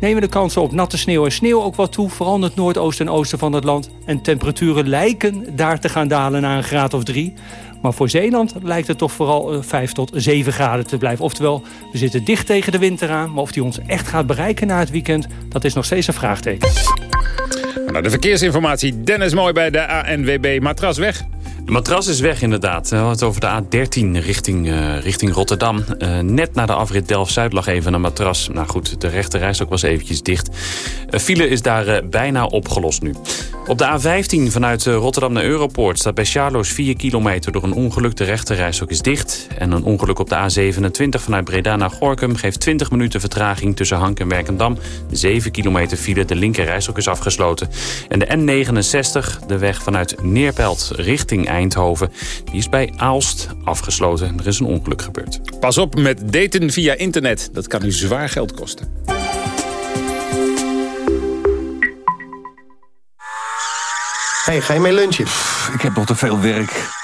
Nemen de kansen op natte sneeuw en sneeuw ook wat toe, vooral in het noordoosten en oosten van het land. En temperaturen lijken daar te gaan dalen naar een graad of drie. Maar voor Zeeland lijkt het toch vooral 5 tot 7 graden te blijven. Oftewel, we zitten dicht tegen de winter aan. Maar of die ons echt gaat bereiken na het weekend, dat is nog steeds een vraagteken. Nou, de verkeersinformatie. Dennis Mooi bij de ANWB. Matras weg. De matras is weg inderdaad. We hadden het over de A13 richting, uh, richting Rotterdam. Uh, net na de afrit Delft-Zuid lag even een matras. Nou goed, de rechte ook was eventjes dicht. Uh, file is daar bijna opgelost nu. Op de A15 vanuit Rotterdam naar Europoort staat bij Charloes 4 kilometer door een ongeluk. De rechte ook is dicht. En een ongeluk op de A27 vanuit Breda naar Gorkum geeft 20 minuten vertraging tussen Hank en Werkendam. 7 kilometer file, de linker ook is afgesloten. En de N69, de weg vanuit Neerpelt richting Eindhoven. Die is bij Aalst afgesloten. Er is een ongeluk gebeurd. Pas op met daten via internet. Dat kan u zwaar geld kosten. Hey, ga je mee lunchen? ik heb nog te veel werk.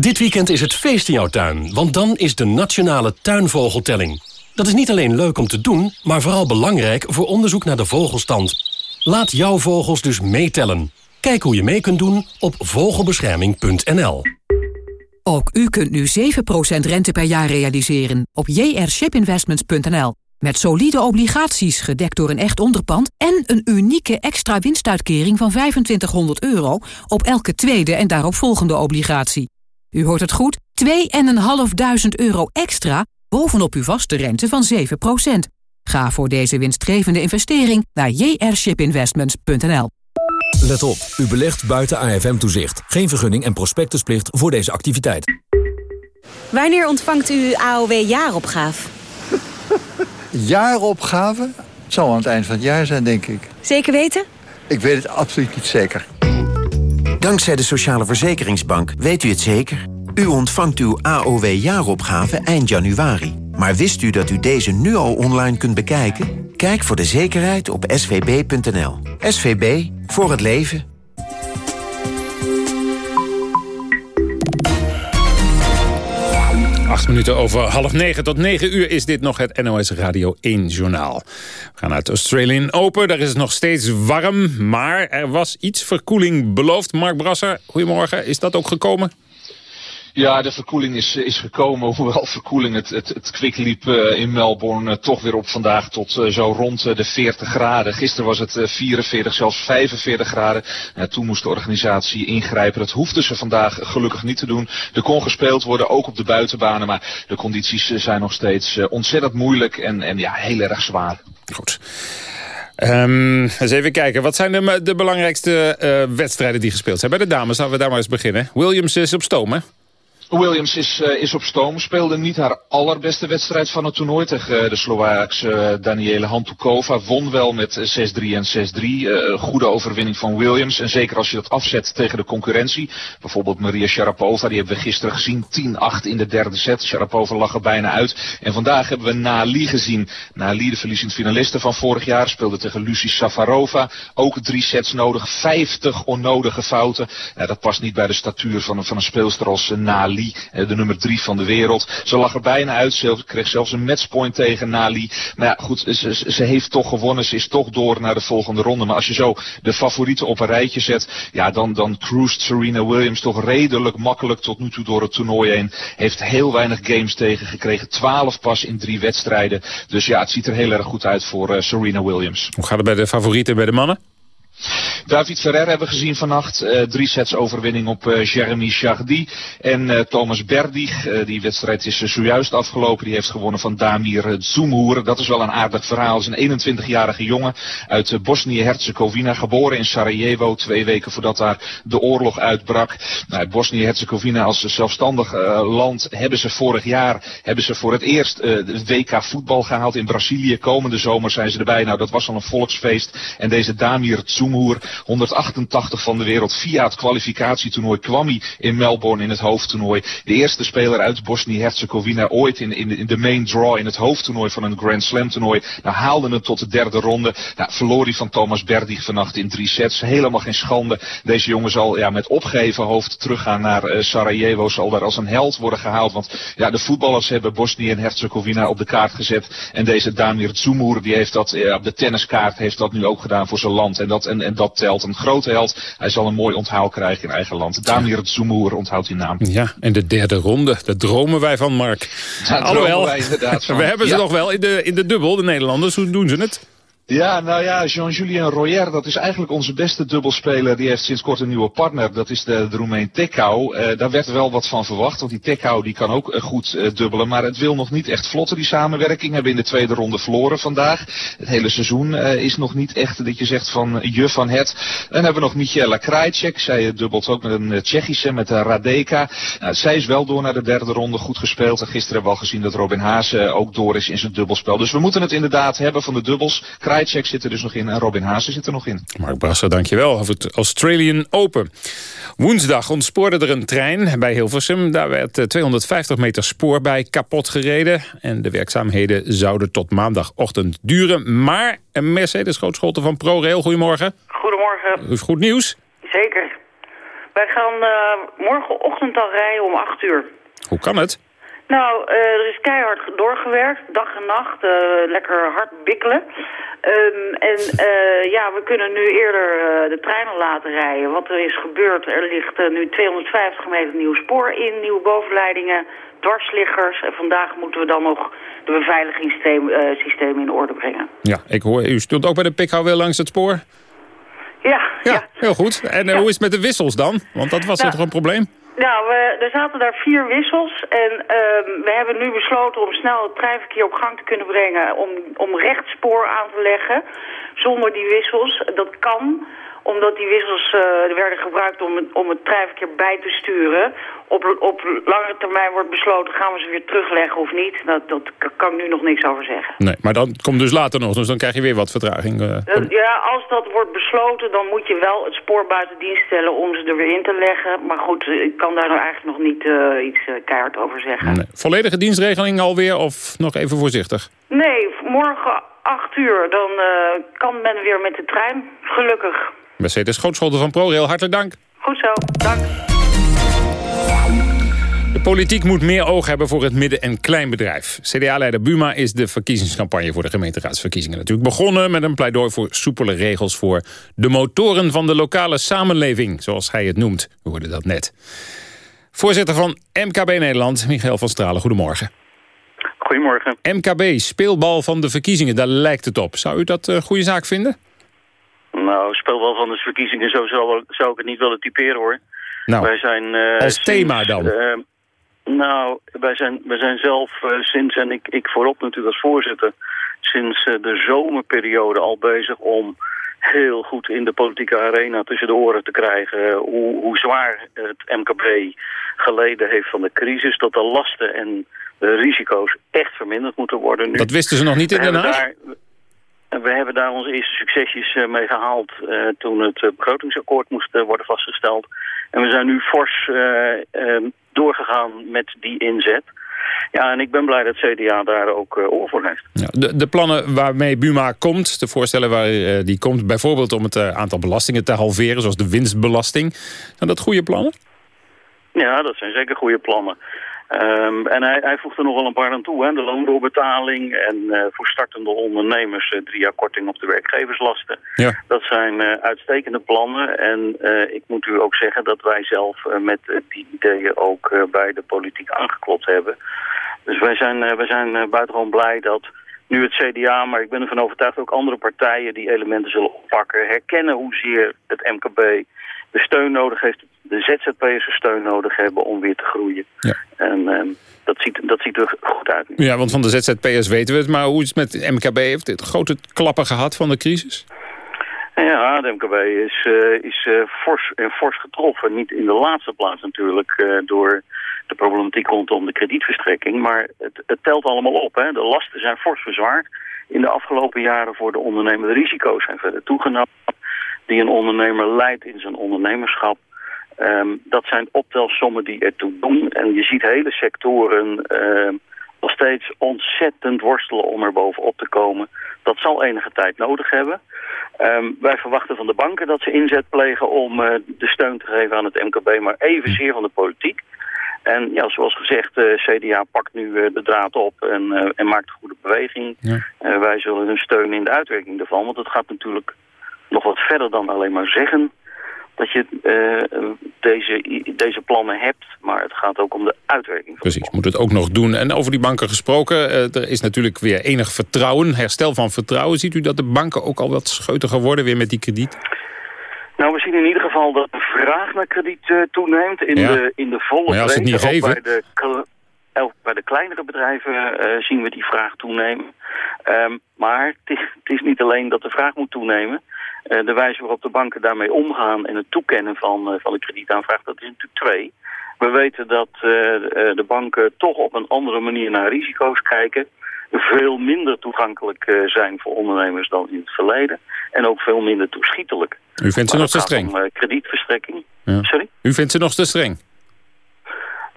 Dit weekend is het feest in jouw tuin, want dan is de Nationale Tuinvogeltelling. Dat is niet alleen leuk om te doen, maar vooral belangrijk voor onderzoek naar de vogelstand. Laat jouw vogels dus meetellen. Kijk hoe je mee kunt doen op vogelbescherming.nl. Ook u kunt nu 7% rente per jaar realiseren op jrshipinvestments.nl. Met solide obligaties gedekt door een echt onderpand... en een unieke extra winstuitkering van 2500 euro... op elke tweede en daarop volgende obligatie. U hoort het goed, 2.500 euro extra bovenop uw vaste rente van 7% Ga voor deze winstgevende investering naar jrshipinvestments.nl. Let op, u belegt buiten AFM-toezicht. Geen vergunning en prospectusplicht voor deze activiteit. Wanneer ontvangt u AOW-jaaropgave? Jaaropgave? Het zal aan het eind van het jaar zijn, denk ik. Zeker weten? Ik weet het absoluut niet zeker. Dankzij de Sociale Verzekeringsbank weet u het zeker. U ontvangt uw AOW-jaaropgave eind januari. Maar wist u dat u deze nu al online kunt bekijken? Kijk voor de zekerheid op svb.nl. SVB, voor het leven. Acht minuten over half negen tot negen uur is dit nog het NOS Radio 1 journaal. We gaan het Australian Open. Daar is het nog steeds warm, maar er was iets verkoeling beloofd. Mark Brasser, goedemorgen. Is dat ook gekomen? Ja, de verkoeling is, is gekomen. Hoewel verkoeling, het, het, het kwik liep uh, in Melbourne uh, toch weer op vandaag tot uh, zo rond de 40 graden. Gisteren was het 44, zelfs 45 graden. toen moest de organisatie ingrijpen. Dat hoefden ze vandaag gelukkig niet te doen. Er kon gespeeld worden, ook op de buitenbanen. Maar de condities zijn nog steeds ontzettend moeilijk en, en ja, heel erg zwaar. Goed. Um, eens even kijken. Wat zijn de, de belangrijkste wedstrijden die gespeeld zijn? Bij de dames, laten we daar maar eens beginnen. Williams is op stoom, hè? Williams is, uh, is op stoom, speelde niet haar allerbeste wedstrijd van het toernooi tegen uh, de Slovaakse uh, Daniele Hantukova. Won wel met 6-3 en 6-3. goede overwinning van Williams. En zeker als je dat afzet tegen de concurrentie. Bijvoorbeeld Maria Sharapova, die hebben we gisteren gezien. 10-8 in de derde set. Sharapova lag er bijna uit. En vandaag hebben we Nali gezien. Nali, de verliezend finaliste van vorig jaar, speelde tegen Lucie Safarova. Ook drie sets nodig. 50 onnodige fouten. dat past niet bij de statuur van, van een speelster als Nali. Eh, de nummer drie van de wereld. Ze lag er bijna uit, ze kreeg zelfs een matchpoint tegen Nali. Maar ja, goed, ze, ze, heeft toch gewonnen, ze is toch door naar de volgende ronde. Maar als je zo de favorieten op een rijtje zet, ja, dan, dan cruist Serena Williams toch redelijk makkelijk tot nu toe door het toernooi heen. Heeft heel weinig games tegengekregen, 12 pas in drie wedstrijden. Dus ja, het ziet er heel erg goed uit voor uh, Serena Williams. Hoe gaat het bij de favorieten bij de mannen? David Ferrer hebben we gezien vannacht. Uh, drie sets overwinning op uh, Jeremy Chardy. En uh, Thomas Berdig, die wedstrijd is zojuist afgelopen. Die heeft gewonnen van Damir Zumhoer. Dat is wel een aardig verhaal. is een 21-jarige jongen uit Bosnië-Herzegovina. Geboren in Sarajevo, twee weken voordat daar de oorlog uitbrak. Nou, Bosnië-Herzegovina als zelfstandig land hebben ze vorig jaar hebben ze voor het eerst het WK voetbal gehaald in Brazilië. Komende zomer zijn ze erbij. Nou, dat was al een volksfeest. En deze Damir Zumhoer 188 van de wereld via het kwalificatietoernooi kwam hij in Melbourne in het hoofdtoernooi. De eerste speler uit Bosnië-Herzegovina ooit in, in, de main draw in het hoofdtoernooi van een Grand Slam toernooi. Nou haalde het tot de derde ronde. Nou, verloor hij van Thomas Berdig vannacht in drie sets. Helemaal geen schande. Deze jongen zal ja, met opgeheven hoofd teruggaan naar uh, Sarajevo. Zal daar als een held worden gehaald. Want ja, de voetballers hebben Bosnië en Herzegovina op de kaart gezet. En deze Damir Zumur, die heeft dat uh, op de tenniskaart heeft dat nu ook gedaan voor zijn land. En dat, en dat telt. Een grote held. Hij zal een mooi onthaal krijgen in eigen land. Damir Zumur onthoudt die naam. Ja, en de derde ronde. Daar dromen wij van, Mark. Daar Alhoewel, wij inderdaad van. we hebben ze ja. nog wel in de, in de dubbel, de Nederlanders. Hoe doen ze het? Ja, nou ja, Jean-Julien Royer, dat is eigenlijk onze beste dubbelspeler. Die heeft sinds kort een nieuwe partner, dat is de, de Roemeen Tekau. Uh, daar werd wel wat van verwacht, want die Tekau die kan ook uh, goed uh, dubbelen. Maar het wil nog niet echt vlotten, die samenwerking. Hebben in de tweede ronde verloren vandaag. Het hele seizoen is nog niet echt dat je zegt van je van het. Dan hebben we nog Michela Krajcek. Zij dubbelt ook met een Tsjechische, met Radeka. Nou, zij is wel door naar de derde ronde, goed gespeeld. En gisteren hebben we al gezien dat Robin Haase ook door is in zijn dubbelspel. Dus we moeten het inderdaad hebben van de dubbels. Krajcek zit er dus nog in en Robin Haase zit er nog in. Mark Brasser, dankjewel over het Australian Open. Woensdag ontspoorde er een trein bij Hilversum. Daar werd 250 eh, meter spoor bij kapot gereden. En de werkzaamheden zouden tot maandagochtend duren. Maar een Mercedes grootschotten van ProRail. Goedemorgen. Goedemorgen. U heeft goed nieuws? Zeker. Wij gaan uh, morgenochtend al rijden om 8 uur. Hoe kan het? Nou, uh, er is keihard doorgewerkt, dag en nacht, uh, lekker hard bikkelen. Um, en uh, ja, we kunnen nu eerder de treinen laten rijden. Wat er is gebeurd, er ligt nu 250 meter nieuw spoor in, nieuwe bovenleidingen, dwarsliggers. En vandaag moeten we dan nog de beveiligingssystemen in orde brengen. Ja, ik hoor, u stond ook bij de pikhouwer langs het spoor? Ja, ja. ja. heel goed. En ja. hoe is het met de wissels dan? Want dat was nou, toch een probleem? Nou, we, er zaten daar vier wissels en um, we hebben nu besloten om snel het treinverkeer op gang te kunnen brengen om, om rechtspoor aan te leggen zonder die wissels. Dat kan, omdat die wissels uh, werden gebruikt om, om het treinverkeer bij te sturen. Op, op lange termijn wordt besloten, gaan we ze weer terugleggen of niet? Dat, dat kan ik nu nog niks over zeggen. Nee, maar dan komt dus later nog, dus dan krijg je weer wat vertraging. Uh, ja, als dat wordt besloten, dan moet je wel het spoor buiten dienst stellen om ze er weer in te leggen. Maar goed, ik kan daar nou eigenlijk nog niet uh, iets keihard over zeggen. Nee. Volledige dienstregeling alweer of nog even voorzichtig? Nee, morgen 8 uur, dan kan men weer met de trein, gelukkig. Mercedes Schootschotten van ProRail, hartelijk dank. Goed zo, dank. De politiek moet meer oog hebben voor het midden- en kleinbedrijf. CDA-leider Buma is de verkiezingscampagne voor de gemeenteraadsverkiezingen natuurlijk begonnen... met een pleidooi voor soepele regels voor de motoren van de lokale samenleving... zoals hij het noemt. We hoorden dat net. Voorzitter van MKB Nederland, Michael van Stralen, goedemorgen. Goedemorgen. MKB, speelbal van de verkiezingen, daar lijkt het op. Zou u dat een goede zaak vinden? Nou, speelbal van de verkiezingen, zo zou, zou ik het niet willen typeren hoor. Nou, wij zijn, uh, als thema dan? Uh, nou, wij zijn, wij zijn zelf uh, sinds, en ik, ik voorop natuurlijk als voorzitter... sinds de zomerperiode al bezig om heel goed in de politieke arena tussen de oren te krijgen hoe, hoe zwaar het MKB geleden heeft van de crisis, dat de lasten en de risico's echt verminderd moeten worden nu. Dat wisten ze nog niet in Den Haag? We hebben daar onze eerste succesjes eh, mee gehaald uh, toen het uh, begrotingsakkoord moest worden vastgesteld. En we zijn nu fors doorgegaan met die inzet. Ja, en ik ben blij dat CDA daar ook oor voor heeft. Ja, de, de, plannen waarmee Buma komt, de voorstellen waar die komt... bijvoorbeeld om het aantal belastingen te halveren, zoals de winstbelasting. Zijn dat goede plannen? Ja, dat zijn zeker goede plannen. Um, en hij, hij voegt er nog wel een paar aan toe. Hè? De loondoorbetaling en uh, voor startende ondernemers uh, drie jaar korting op de werkgeverslasten. Ja. Dat zijn uh, uitstekende plannen. En ik moet u ook zeggen dat wij zelf met die ideeën ook bij de politiek aangeklopt hebben. Dus wij zijn, wij zijn buitengewoon blij dat nu het CDA, maar ik ben ervan overtuigd ook andere partijen die elementen zullen oppakken. Herkennen hoezeer het MKB de steun nodig heeft, de ZZP'ers steun nodig hebben om weer te groeien. Ja. En uh, dat, ziet, dat ziet er goed uit. Ja, want van de ZZP'ers weten we het, maar hoe is het met de MKB? Heeft dit grote klappen gehad van de crisis? Ja, de MKB is, uh, is uh, fors, en fors getroffen. Niet in de laatste plaats natuurlijk uh, door de problematiek rondom de kredietverstrekking. Maar het, het telt allemaal op. Hè. De lasten zijn fors verzwaard in de afgelopen jaren voor de ondernemer. De risico's zijn verder toegenomen die een ondernemer leidt in zijn ondernemerschap. Um, dat zijn optelsommen die ertoe doen. En je ziet hele sectoren uh, nog steeds ontzettend worstelen om er bovenop te komen. Dat zal enige tijd nodig hebben. Um, wij verwachten van de banken dat ze inzet plegen om uh, de steun te geven aan het MKB, maar evenzeer van de politiek. En ja, zoals gezegd, uh, CDA pakt nu uh, de draad op en, en maakt een goede beweging. Ja. wij zullen hun steunen in de uitwerking ervan, want het gaat natuurlijk nog wat verder dan alleen maar zeggen dat je uh, deze, deze plannen hebt. Maar het gaat ook om de uitwerking. Van Precies, moet het ook nog doen. En over die banken gesproken, uh, er is natuurlijk weer enig vertrouwen, herstel van vertrouwen. Ziet u dat de banken ook al wat scheutiger worden weer met die krediet? Nou, we zien in ieder geval dat de vraag naar krediet uh, toeneemt in, de, in de volle maar als het niet geven... Bij de, bij de kleinere bedrijven zien we die vraag toenemen. Um, maar het is, het is niet alleen dat de vraag moet toenemen... Eh, de wijze waarop de banken daarmee omgaan en het toekennen van, uh, van de kredietaanvraag, dat is natuurlijk twee. We weten dat uh, de banken toch op een andere manier naar risico's kijken. Veel minder toegankelijk zijn voor ondernemers dan in het verleden. En ook veel minder toeschietelijk. U vindt ze nog te streng? Om, kredietverstrekking. Sorry? U vindt ze nog te streng?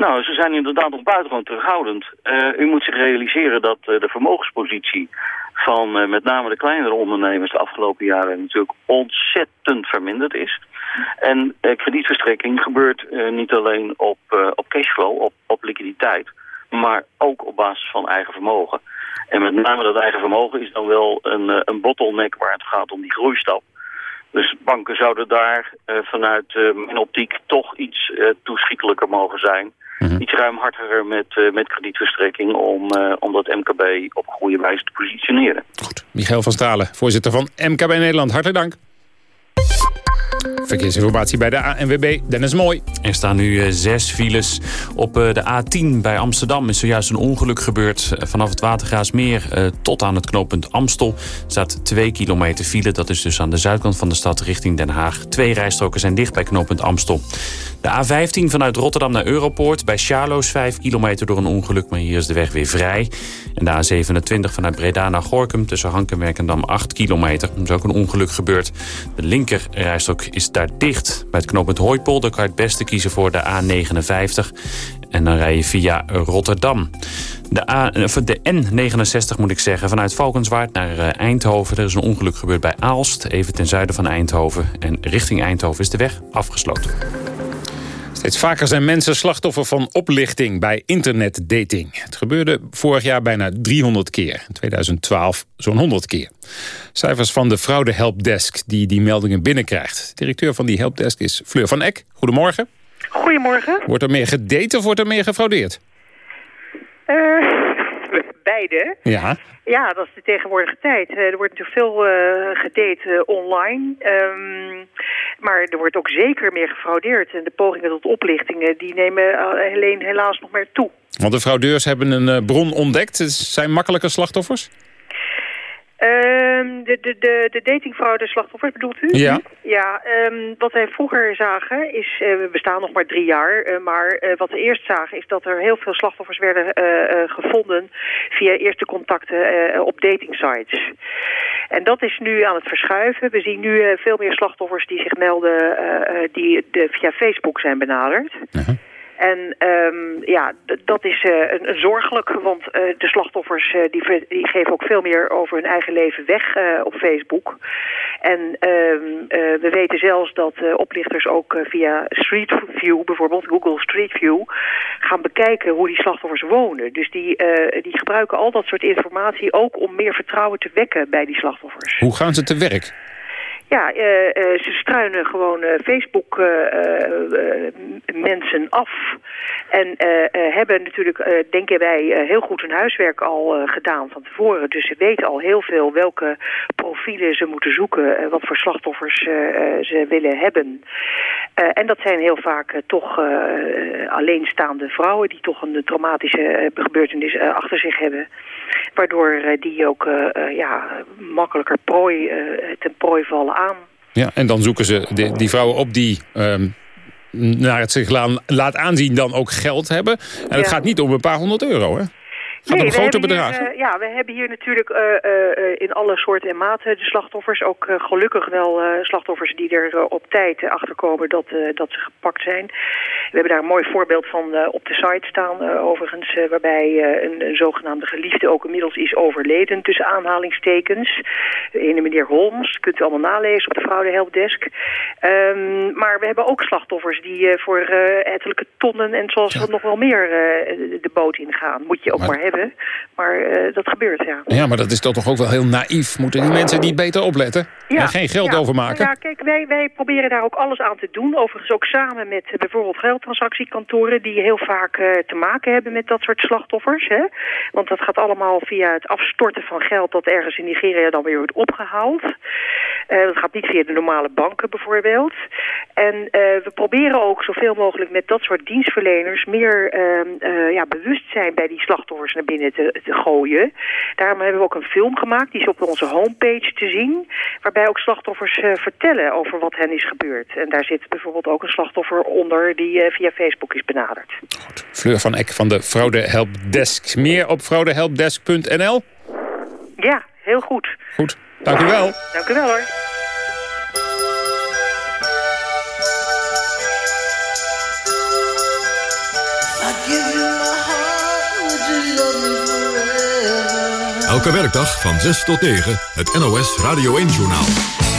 Nou, ze zijn inderdaad nog buitengewoon terughoudend. Uh, u moet zich realiseren dat uh, de vermogenspositie van uh, met name de kleinere ondernemers de afgelopen jaren natuurlijk ontzettend verminderd is. En kredietverstrekking gebeurt niet alleen op, op cashflow, op, op liquiditeit, maar ook op basis van eigen vermogen. En met name dat eigen vermogen is dan wel een, een bottleneck waar het gaat om die groeistap. Dus banken zouden daar vanuit mijn optiek toch iets toeschietelijker mogen zijn -hmm. iets ruimhartiger met, uh, met kredietverstrekking om, uh, om dat MKB op goede wijze te positioneren. Goed. Michael van Stralen, voorzitter van MKB Nederland. Hartelijk dank. Verkeersinformatie bij de ANWB, Dennis Mooi. Er staan nu uh, zes files. Op uh, de A10 bij Amsterdam is zojuist een ongeluk gebeurd. Uh, vanaf het Watergraasmeer tot aan het knooppunt Amstel staat 2 kilometer file. Dat is dus aan de zuidkant van de stad richting Den Haag. Twee rijstroken zijn dicht bij knooppunt Amstel. De A15 vanuit Rotterdam naar Europoort. Bij Charloes 5 kilometer door een ongeluk, maar hier is de weg weer vrij. En de A27 vanuit Breda naar Gorkum tussen Hankenwerk en Dam 8 kilometer. Er is ook een ongeluk gebeurd. De linker rijstrook is daar dicht. Bij het knooppunt Hooipolder kan je het beste kiezen voor de A59. En dan rij je via Rotterdam. De, A, de N69 moet ik zeggen, vanuit Valkenswaard naar Eindhoven. Er is een ongeluk gebeurd bij Aalst, even ten zuiden van Eindhoven. En richting Eindhoven is de weg afgesloten. Steeds vaker zijn mensen slachtoffer van oplichting bij internetdating. Het gebeurde vorig jaar bijna 300 keer. In 2012 zo'n 100 keer. Cijfers van de fraude helpdesk die die meldingen binnenkrijgt. Directeur van die helpdesk is Fleur van Eck. Goedemorgen. Goedemorgen. Wordt er meer gedate of wordt er meer gefraudeerd? Uh, beide. Ja. Ja, dat is de tegenwoordige tijd. Eh, er wordt natuurlijk veel uh, gedate uh, online. Um, maar er wordt ook zeker meer gefraudeerd. En de pogingen tot oplichtingen die nemen alleen helaas nog meer toe. Want de fraudeurs hebben een bron ontdekt. Het zijn makkelijke slachtoffers? Ehm, de, de, de, de datingfraude slachtoffers bedoelt u? Ja. Ja, ehm, wat wij vroeger zagen is, eh, we bestaan nog maar drie jaar, eh, maar eh, wat we eerst zagen is dat er heel veel slachtoffers werden gevonden via eerste contacten op datingsites. En dat is nu aan het verschuiven. We zien nu veel meer slachtoffers die zich melden die de, via Facebook zijn benaderd. En ehm, ja, dat is eh, een, een zorgelijk, want eh, de slachtoffers eh, die, die geven ook veel meer over hun eigen leven weg op Facebook. En ehm, eh, we weten zelfs dat oplichters ook via Street View, bijvoorbeeld Google Street View, gaan bekijken hoe die slachtoffers wonen. Dus die, die gebruiken al dat soort informatie ook om meer vertrouwen te wekken bij die slachtoffers. Hoe gaan ze te werk? Ja, eh, eh, ze struinen gewoon Facebook-mensen af. En eh, eh, hebben natuurlijk, eh, denken wij, eh, heel goed hun huiswerk al eh, gedaan van tevoren. Dus ze weten al heel veel welke profielen ze moeten zoeken. eh, wat voor slachtoffers eh, eh, ze willen hebben. Eh, en dat zijn heel vaak eh, toch eh, alleenstaande vrouwen... die toch een traumatische gebeurtenis achter zich hebben. Waardoor die ook ja, makkelijker prooi, ten prooi vallen aan. Ja, en dan zoeken ze die, die vrouwen op die... ehm, naar het zich laat aanzien dan ook geld hebben. En het Ja. gaat niet om een paar honderd euro, hè? Gaat Nee, om we grote hier, eh, ja, we hebben hier natuurlijk eh, eh, in alle soorten en maten de slachtoffers. Ook gelukkig wel slachtoffers die er op tijd achter komen dat, dat ze gepakt zijn. We hebben daar een mooi voorbeeld van op de site staan, overigens. waarbij een, een zogenaamde geliefde ook inmiddels is overleden, tussen aanhalingstekens. De ene meneer Holmes, kunt u allemaal nalezen op de Fraude Helpdesk. Ehm, maar we hebben ook slachtoffers die voor ettelijke tonnen en zoals wat nog wel meer de boot ingaan. Moet je ook maar, hebben. Maar eh, dat gebeurt, ja. Ja, maar dat is toch ook wel heel naïef. Moeten die mensen niet beter opletten? en geen geld ja. overmaken? Ja, kijk, wij, wij proberen daar ook alles aan te doen. Overigens ook samen met eh, bijvoorbeeld geldtransactiekantoren... die heel vaak eh, te maken hebben met dat soort slachtoffers. Hè? Want dat gaat allemaal via het afstorten van geld... dat ergens in Nigeria dan weer wordt opgehaald. Eh, dat gaat niet via de normale banken bijvoorbeeld. En eh, we proberen ook zoveel mogelijk met dat soort dienstverleners... meer eh, ja, bewustzijn bij die slachtoffers naar binnen te, te gooien. Daarom hebben we ook een film gemaakt. Die is op onze homepage te zien. Waarbij ook slachtoffers eh, vertellen over wat hen is gebeurd. En daar zit bijvoorbeeld ook een slachtoffer onder... die via Facebook is benaderd. Fleur van Eck van de Fraude Helpdesk. Meer op fraudehelpdesk.nl? Ja, heel goed. Goed, dank u wel. Dank u wel hoor. Elke werkdag van 6 tot 9 het NOS Radio 1-journaal.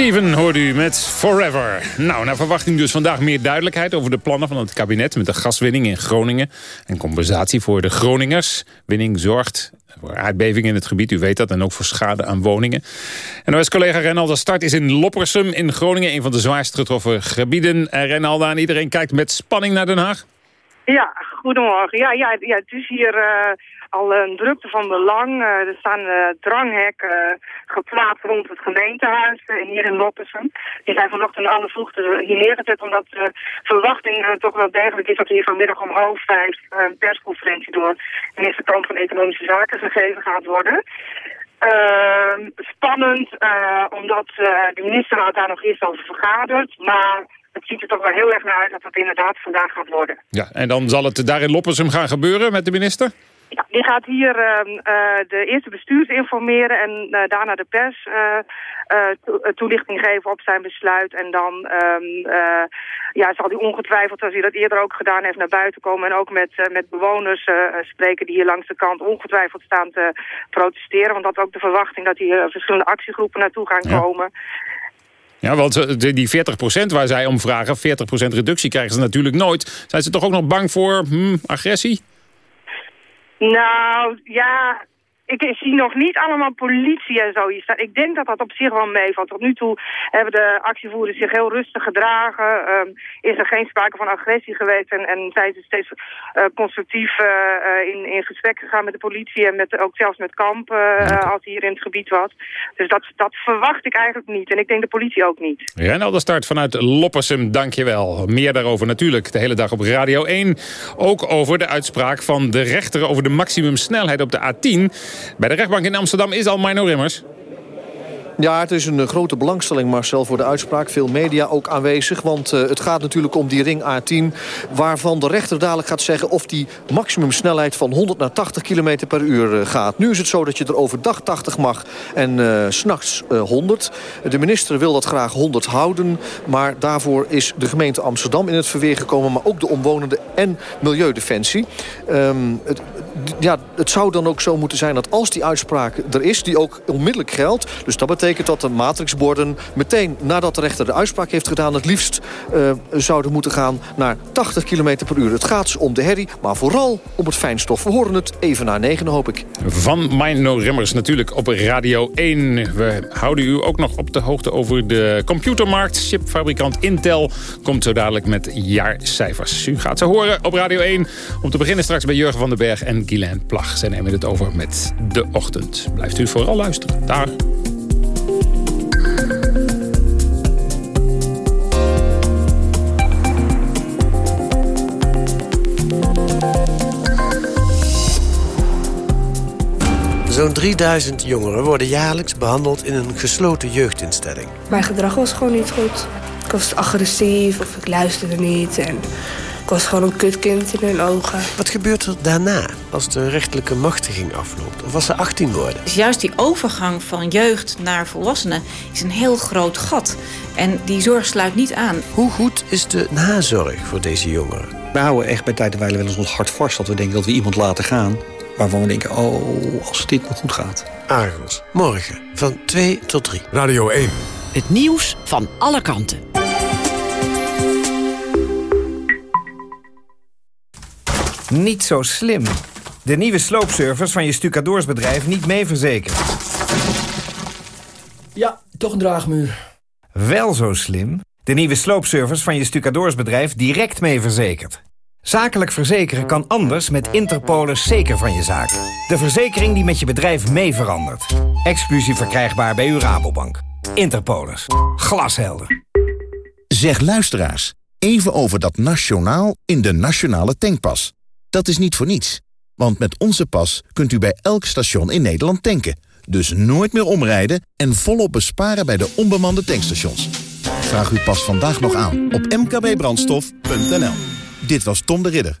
Steven hoorde u met Forever. Nou, naar verwachting dus vandaag meer duidelijkheid over de plannen van het kabinet... met de gaswinning in Groningen en compensatie voor de Groningers. Winning zorgt voor aardbevingen in het gebied, u weet dat, en ook voor schade aan woningen. En als collega Renalda Start is in Loppersum in Groningen... een van de zwaarst getroffen gebieden. En Renalda en iedereen kijkt met spanning naar Den Haag. Ja, goedemorgen. Ja, ja, ja het is hier uh, al een drukte van belang. Uh, er staan uh, dranghekken geplaatst rond het gemeentehuis hier in Loppersum. Die zijn vanochtend alle vroeg hier neergezet omdat de verwachting toch wel degelijk is dat hier vanmiddag om half vijf een persconferentie door minister Kamp van Economische Zaken gegeven gaat worden. Ehm, spannend, omdat de ministerraad daar nog eerst over vergadert, maar het ziet er toch wel heel erg naar uit dat dat inderdaad vandaag gaat worden. Ja, en dan zal het daar in Loppersum gaan gebeuren met de minister? Ja, die gaat hier uh, uh, de eerste bestuurs informeren en uh, daarna de pers to toelichting geven op zijn besluit. En dan um, ja, zal hij ongetwijfeld, zoals hij dat eerder ook gedaan heeft, naar buiten komen. En ook met, met bewoners spreken die hier langs de kant ongetwijfeld staan te protesteren. Want dat is ook de verwachting dat hier verschillende actiegroepen naartoe gaan Ja. komen. Ja, want die 40% waar zij om vragen, 40% reductie krijgen ze natuurlijk nooit. Zijn ze toch ook nog bang voor hm, agressie? Nou, ja, ik zie nog niet allemaal politie en zo hier staan. Ik denk dat dat op zich wel meevalt. Tot nu toe hebben de actievoerders zich heel rustig gedragen. Ehm, is er geen sprake van agressie geweest. En, en zijn ze steeds uh, constructief uh, in, in gesprek gegaan met de politie. En met, ook zelfs met kamp uh, als hij hier in het gebied was. Dus dat, dat verwacht ik eigenlijk niet. En ik denk de politie ook niet. Renalde Start vanuit Loppersum, dankjewel. Meer daarover natuurlijk de hele dag op Radio 1. Ook over de uitspraak van de rechter over de maximumsnelheid op de A10... Bij de rechtbank in Amsterdam is al Mino Rimmers. Ja, het is een grote belangstelling, Marcel, voor de uitspraak. Veel media ook aanwezig, want uh, het gaat natuurlijk om die ring A10... waarvan de rechter dadelijk gaat zeggen of die maximumsnelheid van 100 naar 80 km per uur uh, gaat. Nu is het zo dat je er overdag 80 mag en uh, s'nachts 100. De minister wil dat graag 100 houden, maar daarvoor is de gemeente Amsterdam in het verweer gekomen... maar ook de omwonenden en Milieudefensie. Um, het, ja, het zou dan ook zo moeten zijn dat als die uitspraak er is... die ook onmiddellijk geldt, dus dat betekent dat de matrixborden meteen nadat de rechter de uitspraak heeft gedaan... het liefst uh, zouden moeten gaan naar 80 km per uur. Het gaat om de herrie, maar vooral om het fijnstof. We horen het even na negen, hoop ik. Van Mino Rimmers natuurlijk op Radio 1. We houden u ook nog op de hoogte over de computermarkt. Chipfabrikant Intel komt zo dadelijk met jaarcijfers. U gaat ze horen op Radio 1. Om te beginnen straks bij Jurgen van den Berg en Guylaine Plag. Zij nemen het over met de ochtend. Blijft u vooral luisteren. Daar. Zo'n 3000 jongeren worden jaarlijks behandeld in een gesloten jeugdinstelling. Mijn gedrag was gewoon niet goed. Ik was agressief of ik luisterde niet. En ik was gewoon een kutkind in hun ogen. Wat gebeurt er daarna als de rechtelijke machtiging afloopt? Of als ze 18 worden? Dus juist die overgang van jeugd naar volwassenen is een heel groot gat. En die zorg sluit niet aan. Hoe goed is de nazorg voor deze jongeren? We houden echt bij tijd en wijle wel eens ons hart vast... dat we denken dat we iemand laten gaan waarvan we denken, oh, als dit nog goed gaat. Argos, morgen van 2 tot 3. Radio 1. Het nieuws van alle kanten. Niet zo slim. De nieuwe sloopservice van je stucadoorsbedrijf niet mee verzekerd. Ja, toch een draagmuur. Wel zo slim. De nieuwe sloopservice van je stucadoorsbedrijf direct mee verzekerd. Zakelijk verzekeren kan anders met Interpolis zeker van je zaak. De verzekering die met je bedrijf mee verandert. Exclusief verkrijgbaar bij uw Rabobank. Interpolis. Glashelder. Zeg luisteraars, even over dat nationaal in de nationale tankpas. Dat is niet voor niets. Want met onze pas kunt u bij elk station in Nederland tanken. Dus nooit meer omrijden en volop besparen bij de onbemande tankstations. Vraag uw pas vandaag nog aan op mkbbrandstof.nl. Dit was Tom de Ridder.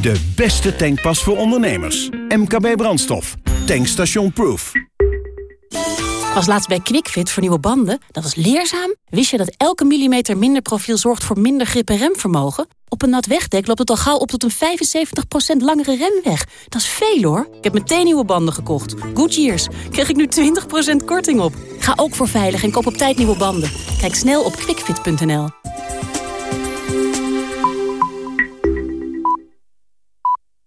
De beste tankpas voor ondernemers. MKB Brandstof. Tankstation Proof. Was laatst bij QuickFit voor nieuwe banden. Dat was leerzaam. Wist je dat elke millimeter minder profiel zorgt voor minder grip en remvermogen? Op een nat wegdek loopt het al gauw op tot een 75% langere remweg. Dat is veel hoor. Ik heb meteen nieuwe banden gekocht. Goodyears. Krijg ik nu 20% korting op. Ga ook voor veilig en koop op tijd nieuwe banden. Kijk snel op quickfit.nl.